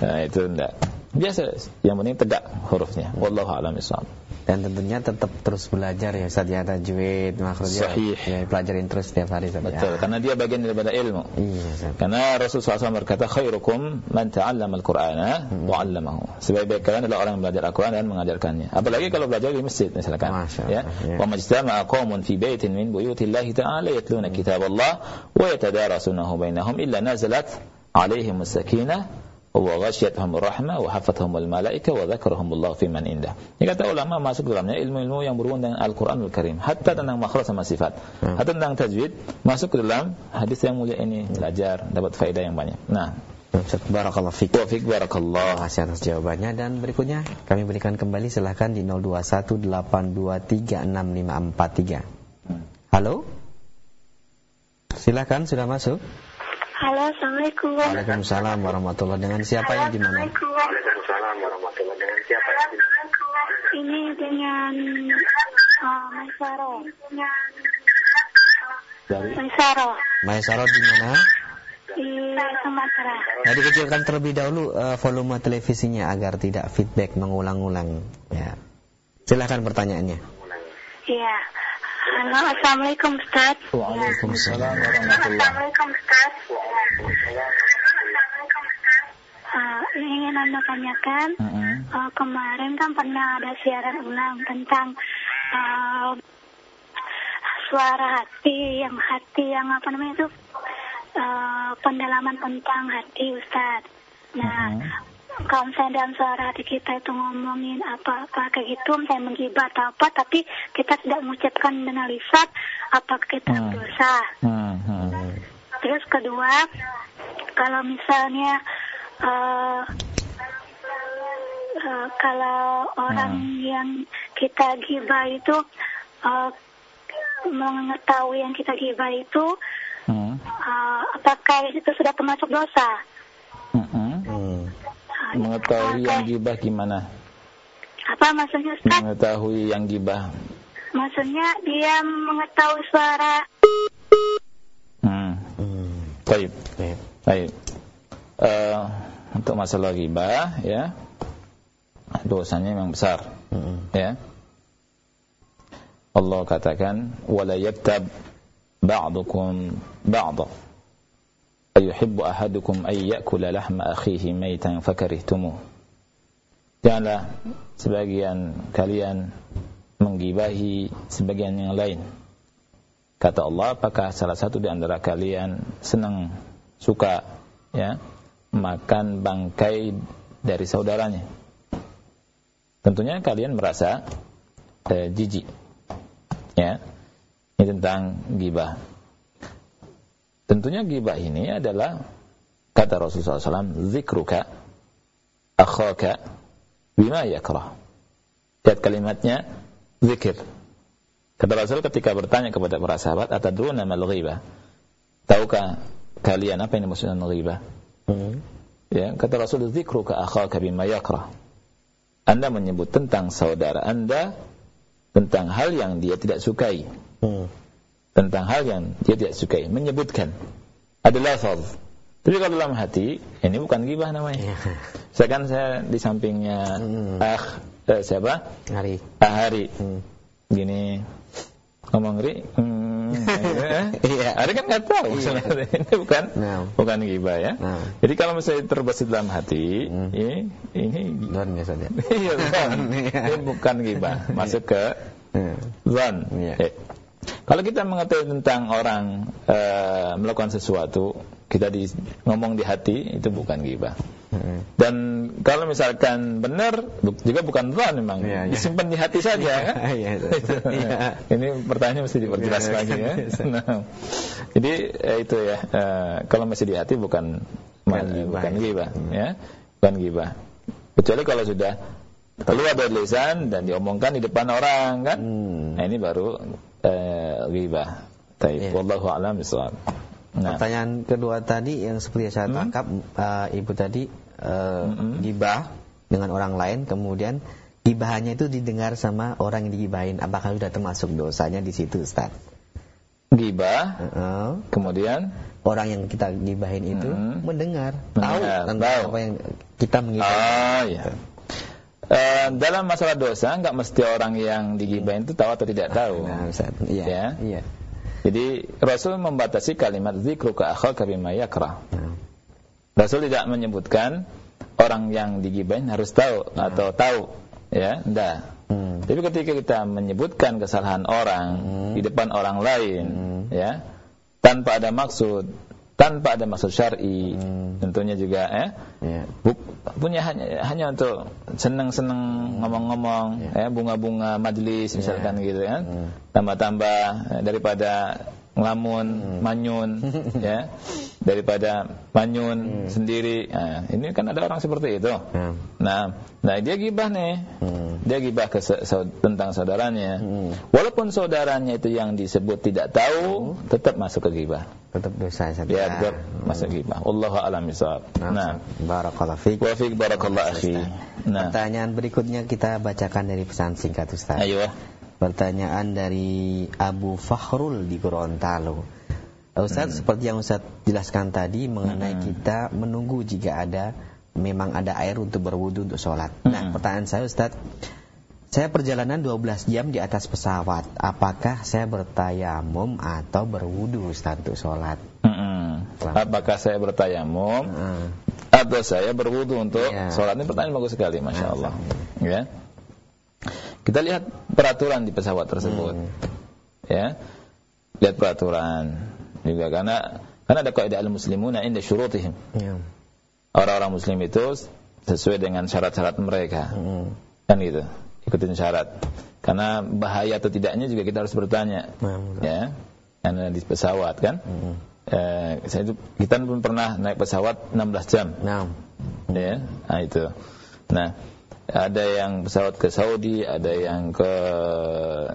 Nah, itu enggak. Biasa yang penting tegak hurufnya. Wallahu a'lam bishawab. Dan tentunya tetap terus belajar ya Ustaz ya tajwid, makhrajnya. Ya, pelajarin terus setiap hari Ustaz. Betul, Ya. karena dia bagian daripada ilmu. Iya Ustaz. Karena Rasulullah SAW berkata khairukum man ta'allama al-Qur'ana wa 'allamahu. Sebaik-baik kalian adalah orang yang belajar Al-Qur'an dan mengajarkannya. Apalagi kalau belajar di masjid misalkan. Masya Ya. Allah, ya. Wa majtama'a qaumun fi baitin min buyutillahi ta'ala yatluna kitaballah wa yatadarasunahu bainahum illa nazalat 'alaihim as-sakinah wa ghasyiyatuhum rahmah wa hafathahum al-malaika wa dzakarahum Allah fi man indah. Ini kata ulama masuk dalamnya ilmu-ilmu yang berhubungan dengan Al-Qur'anul Karim, hatta tentang makhraj sama sifat, Hmm. hatta tentang tajwid masuk ke dalam hadis yang mulia ini, belajar dapat faedah yang banyak. Nah, Ustaz Barakallahu fiik. wa barakallah. Kasih atas jawabannya dan berikutnya kami berikan kembali silahkan di 0218236543. Halo? Silahkan sudah masuk. Halo, Assalamualaikum. Waalaikumsalam warahmatullahi Dengan siapa yang di mana? Waalaikumsalam warahmatullahi dengan siapa yang di mana? Ini dengan uh, Maisaro. Dari Maisaro Maesaro di mana? di Sumatera. Nah, dikecilkan terlebih dahulu eh, volume televisinya agar tidak feedback mengulang-ulang. Ya. Silahkan pertanyaannya. Iya. Halo, Assalamualaikum Ustaz. Waalaikumsalam warahmatullahi Assalamualaikum Ustaz. Uh, ingin anda tanyakan, Mm-mm. uh, kemarin kan pernah ada siaran ulang tentang uh, suara hati, yang hati yang apa namanya itu uh, pendalaman tentang hati Ustaz. Nah, Mhm. Kalau misalnya dalam suara hati kita itu ngomongin apa-apa kayak gitu, misalnya menggibah atau apa, tapi kita tidak mengucapkan dengan lisan, apakah kita Hmm. dosa? Hmm, hmm. Terus kedua, kalau misalnya eh eh, kalau orang yang kita gibah itu eh, mengetahui yang kita gibah itu, Hmm. eh, apakah itu sudah termasuk dosa? Mengetahui yang gibah gimana? Apa maksudnya Ustaz? Mengetahui yang gibah. Maksudnya dia mengetahui suara Hmm. Hmm. Baik. Baik. Baik. Eh, untuk masalah gibah ya. Dosanya memang besar, Hmm. ya. Allah katakan wala yaktab ba'dukum ba'dha ayuhibbu ahadukum ay ya'kula lahma akhihi maitan fakarihtumuh janganlah sebagian kalian menggibahi sebagian yang lain. Kata Allah apakah salah satu di antara kalian senang suka ya makan bangkai dari saudaranya? Tentunya kalian merasa eh, jijik ya ini tentang gibah tentunya gibah ini adalah kata Rasulullah SAW zikruka akhaka bima yakrah. Lihat kalimatnya zikir. Kata Rasul ketika bertanya kepada para sahabat atadruna mal ghibah? Tahukah kalian apa yang dimaksud dengan ghibah? Hmm. ya kata Rasul zikruka akhaka bima yakrah. Anda menyebut tentang saudara Anda tentang hal yang dia tidak sukai. Hmm. Tentang hal yang dia tidak sukai menyebutkan ada lafaz tapi kalau dalam hati ini bukan gibah namanya saya kan saya di sampingnya Hmm. ah eh, siapa Hari. ah hari Hmm. gini ngomong ri hmm, Iya. hari kan nggak tahu sebenarnya ini bukan Nah. bukan gibah ya Nah. jadi kalau misalnya terbesit dalam hati Hmm. ini ini Don ya saja. Iya, zon. Ini bukan gibah. Masuk ke Hmm. zon. Kalau kita mengetahui tentang orang eh, melakukan sesuatu, kita di, ngomong di hati, itu bukan gibah. Hmm. Dan kalau misalkan benar, juga bukan zon memang. Iya, iya. Disimpan di hati saja kan? Itu. iya. Ini pertanyaannya mesti diperjelas Iya, lagi ya. Nah, jadi eh, itu ya, eh, kalau masih di hati bukan Bukan gibah, bukan ya. gibah, Hmm. ya, bukan gibah. Kecuali kalau sudah keluar dari lisan dan diomongkan di depan orang kan, Hmm. nah ini baru eh, gibah. Taib. Iya. Wallahu a'lam bishawab. Nah, Pertanyaan kedua tadi yang seperti saya Hmm? tangkap eh, ibu tadi Mm-mm. gibah dengan orang lain kemudian gibahannya itu didengar sama orang yang digibahin apakah sudah termasuk dosanya di situ Ustaz? gibah, Heeh. kemudian orang yang kita gibahin itu Mm-mm. mendengar, tahu Mendengar, tentang tahu. apa yang kita mengibahin. Oh ya. Eh, dalam masalah dosa nggak mesti orang yang digibahin itu tahu atau tidak tahu. Nah, Ustaz. Iya. Ya. Iya. Jadi Rasul membatasi kalimat zikruka akhaka bima yakrah. Nah. Rasul tidak menyebutkan orang yang digibahin harus tahu atau tahu, ya, enggak. Hmm. Tapi ketika kita menyebutkan kesalahan orang Hmm. di depan orang lain, Hmm. ya, tanpa ada maksud, tanpa ada maksud syar'i, Hmm. tentunya juga, ya, Iya. bu- punya hanya hanya untuk seneng-seneng ngomong-ngomong, Ya. ya, bunga-bunga majlis misalkan gitu kan, Hmm. tambah-tambah eh, daripada ngelamun, manyun, ya, daripada manyun sendiri. Nah, ini kan ada orang seperti itu. Nah. Nah, nah dia gibah nih, Hmm. dia gibah ke tentang saudaranya. Hmm. Walaupun saudaranya itu yang disebut tidak tahu, tetap masuk ke gibah. Tetap dosa Ustaz. Ya, Nah. tetap masuk gibah. Allahu a'lam bishawab. Nah, Nah, Ustaz. Barakallahu fiik. wa fiik barakallahu akhi. Nah, Pertanyaan berikutnya kita bacakan dari pesan singkat Ustaz. ayo. Pertanyaan dari Abu Fakhrul di Gorontalo. Ustaz, Hmm. seperti yang Ustaz jelaskan tadi mengenai kita menunggu jika ada memang ada air untuk berwudu untuk sholat. Nah, Hmm. pertanyaan saya Ustaz, saya perjalanan 12 jam di atas pesawat. Apakah saya bertayamum atau berwudu Ustaz untuk sholat? Mm-mm. Apakah saya bertayamum Heeh. atau saya berwudu untuk Ya. sholat? Ini pertanyaan bagus sekali, masya Nah, Allah. Ya. Kita lihat peraturan di pesawat tersebut. Hmm. Ya. Lihat peraturan juga karena karena ada kaidah al-muslimuna inda syurutihim. Ya. Orang-orang muslim itu sesuai dengan syarat-syarat mereka. Hmm. Kan gitu. Ikutin syarat. Karena bahaya atau tidaknya juga kita harus bertanya. Betul. Ya. Karena di pesawat kan. Hmm. Eh, saya itu, kita pun pernah naik pesawat 16 jam Nah, ya nah itu nah ada yang pesawat ke Saudi ada yang ke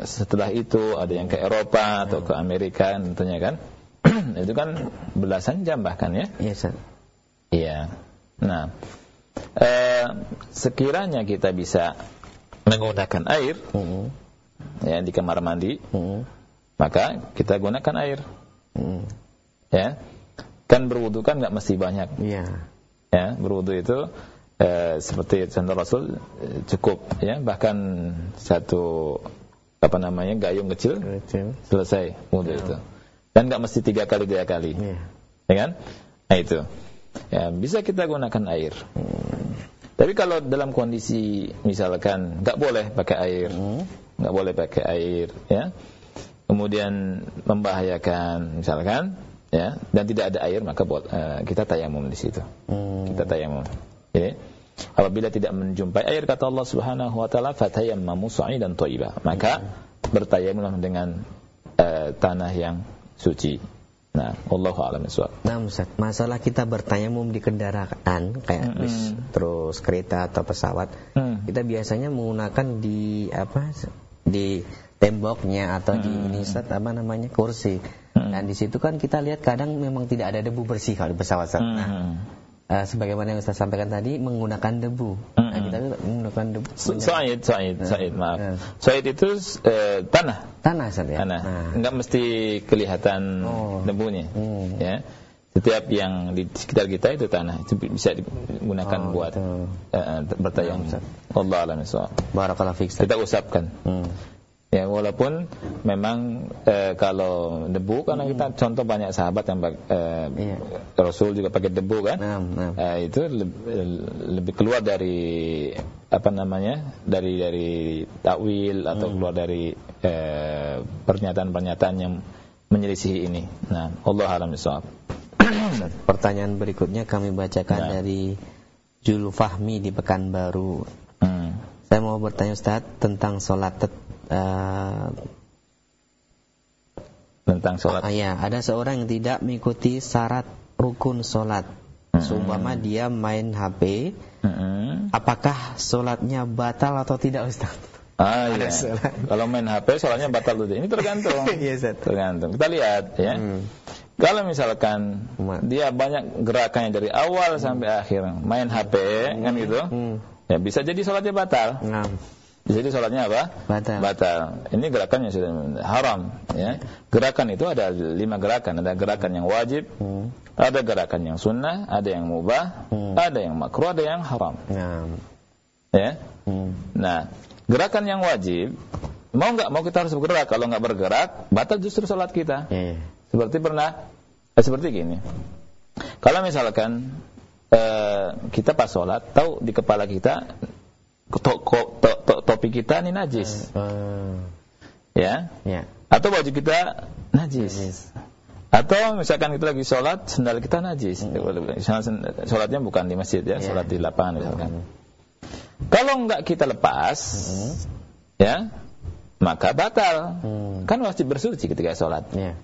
setelah itu ada yang ke Eropa atau ke Amerika tentunya kan itu kan belasan jam bahkan ya iya Ustaz. iya nah eh, sekiranya kita bisa menggunakan air Hmm. ya di kamar mandi Hmm. maka kita gunakan air Hmm. ya kan berwudu kan nggak mesti banyak Iya. ya berwudu itu eh, seperti contoh Rasul eh, cukup ya bahkan satu apa namanya gayung kecil Betul. selesai wudu itu dan nggak mesti tiga kali tiga kali Iya. ya kan nah itu ya bisa kita gunakan air tapi kalau dalam kondisi misalkan nggak boleh pakai air Hmm. nggak boleh pakai air ya kemudian membahayakan misalkan ya dan tidak ada air maka bo- eh, kita tayamum di situ Hmm. kita tayamum. Jadi apabila tidak menjumpai air kata Allah Subhanahu wa taala fatayammamu sa'idan thayyiba. Maka bertayamumlah dengan eh, tanah yang suci. Nah, wallahu a'lam bishawab. Nah Ustaz, masalah kita bertayamum di kendaraan kayak Mm-mm. bis, terus kereta atau pesawat, Hmm. kita biasanya menggunakan di apa di temboknya atau di ini Ustaz apa namanya kursi. Mm. Dan di situ kan kita lihat kadang memang tidak ada debu bersih kalau di pesawat Ustaz. Nah, Hmm. eh, sebagaimana yang Ustaz sampaikan tadi menggunakan debu. Nah, Mm-mm. kita menggunakan debu. Sa- Sa'id, Sa'id, Sa'id, Hmm. maaf. Sa'id itu eh, tanah, Tanah Ustaz ya. tanah. Nah. Enggak mesti kelihatan Oh. debunya. Hmm. Ya. Setiap yang di sekitar kita itu tanah, itu bisa digunakan Oh, buat betul. eh, bertayamum. Allah a'lam bishawab. Barakallahu fiik Ustaz. Kita usapkan. Hmm. Ya walaupun memang eh, kalau debu karena kita contoh banyak sahabat yang eh, Iya. Rasul juga pakai debu kan, Nah, nah. Eh, itu leb- lebih keluar dari apa namanya dari dari takwil atau keluar dari eh, pernyataan-pernyataan yang menyelisih ini. Nah, Allah alam bisawab. Pertanyaan berikutnya kami bacakan Nah. dari Julu Fahmi di Pekanbaru. Hmm. Saya mau bertanya Ustaz tentang sholat eh, Tentang sholat. ah, ya, ada seorang yang tidak mengikuti syarat rukun sholat. Hmm. Seumpama dia main HP, Hmm. apakah sholatnya batal atau tidak Ustaz? Ah Ada iya. sholat. Kalau main HP soalnya batal tuh. Ini tergantung. Iya, tergantung. Kita lihat ya. Hmm. Kalau misalkan dia banyak gerakannya dari awal sampai akhir, main HP kan gitu. Hmm. Ya bisa jadi sholatnya batal. Nah, jadi sholatnya apa? Batal. Batal. Ini gerakannya sudah haram. Ya. Gerakan itu ada lima gerakan. Ada gerakan yang wajib, hmm. ada gerakan yang sunnah, ada yang mubah, Hmm. ada yang makruh, ada yang haram. nah, Ya. hmm. Nah, gerakan yang wajib, mau nggak mau kita harus bergerak. Kalau nggak bergerak, batal justru sholat kita. Ya, ya. Seperti pernah, eh, seperti gini. Kalau misalkan eh, kita pas sholat, tahu di kepala kita to, ko- to- to- topi kita ini najis, Eh, ya, ya. atau baju kita najis. Najis. Atau misalkan kita lagi sholat, sendal kita najis. Sen- Sholatnya bukan di masjid ya, Ya. sholat di lapangan misalkan. Kalau nggak kita lepas, ya, maka batal. Hmm. Kan wajib bersuci ketika sholat. Ya.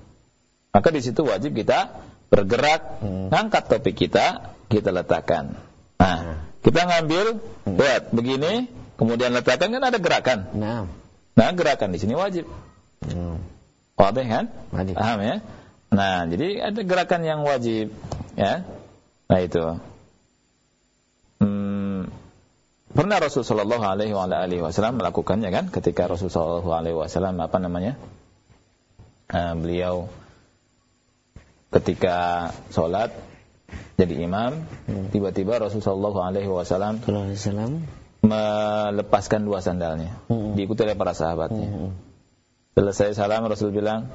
Maka di situ wajib kita bergerak, Hmm. ngangkat topik kita, kita letakkan. Nah, kita ngambil, Hmm. lihat begini, kemudian letakkan kan ada gerakan. Nah. Nah, gerakan di sini wajib. Hmm. Wajib kan? Wajib. Paham ya? Nah, jadi ada gerakan yang wajib, ya. Nah itu. Hmm, pernah Rasulullah Shallallahu Alaihi Wasallam melakukannya kan? Ketika Rasulullah Shallallahu Alaihi Wasallam apa namanya? Eh, beliau ketika sholat jadi imam, tiba-tiba Rasulullah Shallallahu Alaihi Wasallam melepaskan dua sandalnya, Hmm. diikuti oleh para sahabatnya. Hmm. Selesai salam Rasul bilang,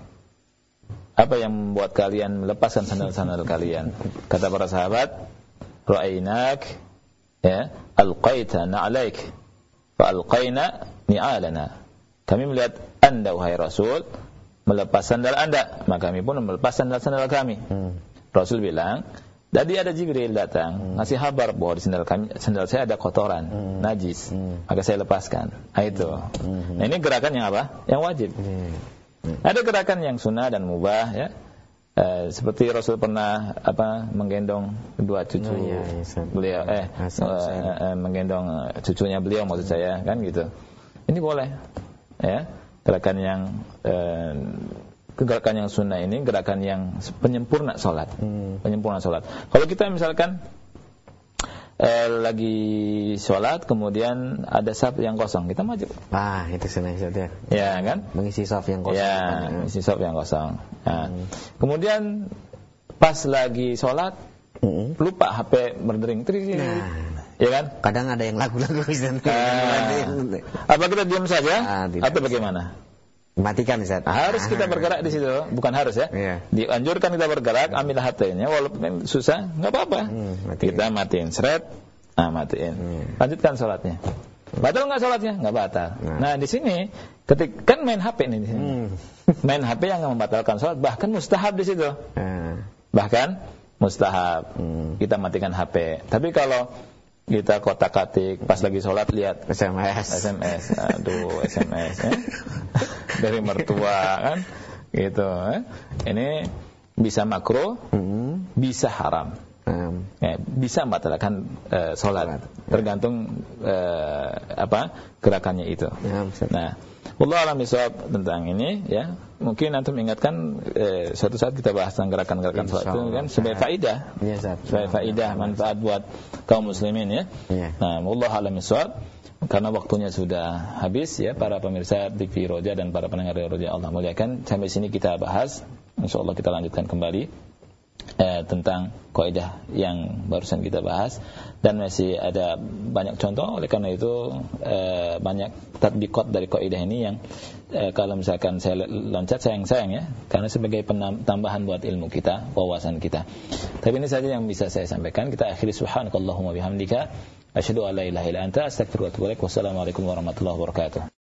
apa yang membuat kalian melepaskan sandal-sandal kalian? Kata para sahabat, Ra'ainak ya, alqaita na'alaik fa alqaina ni'alana. Kami melihat Anda wahai Rasul melepas sandal Anda, maka kami pun melepas sandal-sandal kami. Hmm. Rasul bilang, tadi ada Jibril datang, ngasih kabar bahwa di sandal kami, sandal saya ada kotoran, Hmm. najis, Hmm. maka saya lepaskan. Nah itu. Hmm. Nah ini gerakan yang apa? Yang wajib. Hmm. Ada gerakan yang sunnah dan mubah ya. Eh, seperti Rasul pernah apa menggendong kedua cucu Oh, iya, iya, beliau eh, Hasan, eh, Husain. eh, menggendong eh, cucunya beliau maksud saya kan gitu. Ini boleh ya. Gerakan yang eh, gerakan yang sunnah ini gerakan yang penyempurna sholat Hmm. penyempurna sholat. Kalau kita misalkan eh, lagi sholat kemudian ada saf yang kosong kita maju Ah, itu sunnah ya. ya kan Mengisi saf yang kosong. Ya, isi sop yang kosong. Nah, Hmm. Kemudian pas lagi sholat Hmm. lupa HP berdering, tring, Nah. ya kan? Kadang ada yang lagu-lagu Ustaz. Ah, apa kita diam saja? Ah, atau bagaimana? Matikan Ustaz. Harus kita bergerak di situ, bukan harus ya. Iya. Dianjurkan kita bergerak, ambil HP-nya, walaupun susah, nggak apa-apa. Hmm, matiin. kita matiin seret, ah matiin. Hmm. Lanjutkan sholatnya. Batal nggak sholatnya? Nggak batal. Nah. Nah, di sini, ketik kan main HP nih di sini. Hmm. Main HP yang membatalkan sholat, bahkan mustahab di situ. Ah. Bahkan mustahab Hmm. kita matikan HP. Tapi kalau kita kotak-katik pas lagi sholat lihat SMS. SMS, aduh SMS ya. dari mertua kan, gitu. eh. Ini bisa makro, Hmm. bisa haram. Um, Ya, bisa membatalkan eh, sholat, tergantung eh, apa gerakannya itu. ya. Nah, Allah alam bisawab tentang ini ya. Mungkin nanti mengingatkan eh, suatu saat kita bahas tentang gerakan-gerakan sholat itu kan sebagai faidah. Iya, Ustaz. Sebagai faidah manfaat buat kaum muslimin ya. Iya. Nah, Allah alam bisawab karena waktunya sudah habis ya para pemirsa TV Roja dan para pendengar Roja Allah muliakan sampai sini kita bahas insyaallah kita lanjutkan kembali eh, tentang kaidah yang barusan kita bahas. Dan masih ada banyak contoh. Oleh karena itu eh, banyak tatbikot dari kaidah ini yang eh, kalau misalkan saya loncat sayang-sayang ya. Karena sebagai penam- tambahan buat ilmu kita wawasan kita. Tapi ini saja yang bisa saya sampaikan. Kita akhiri. Subhanakallahumma bihamdika. Asyhadu an la ilaha illa anta. Astaghfiruka wa atubu wassalamualaikum warahmatullahi wabarakatuh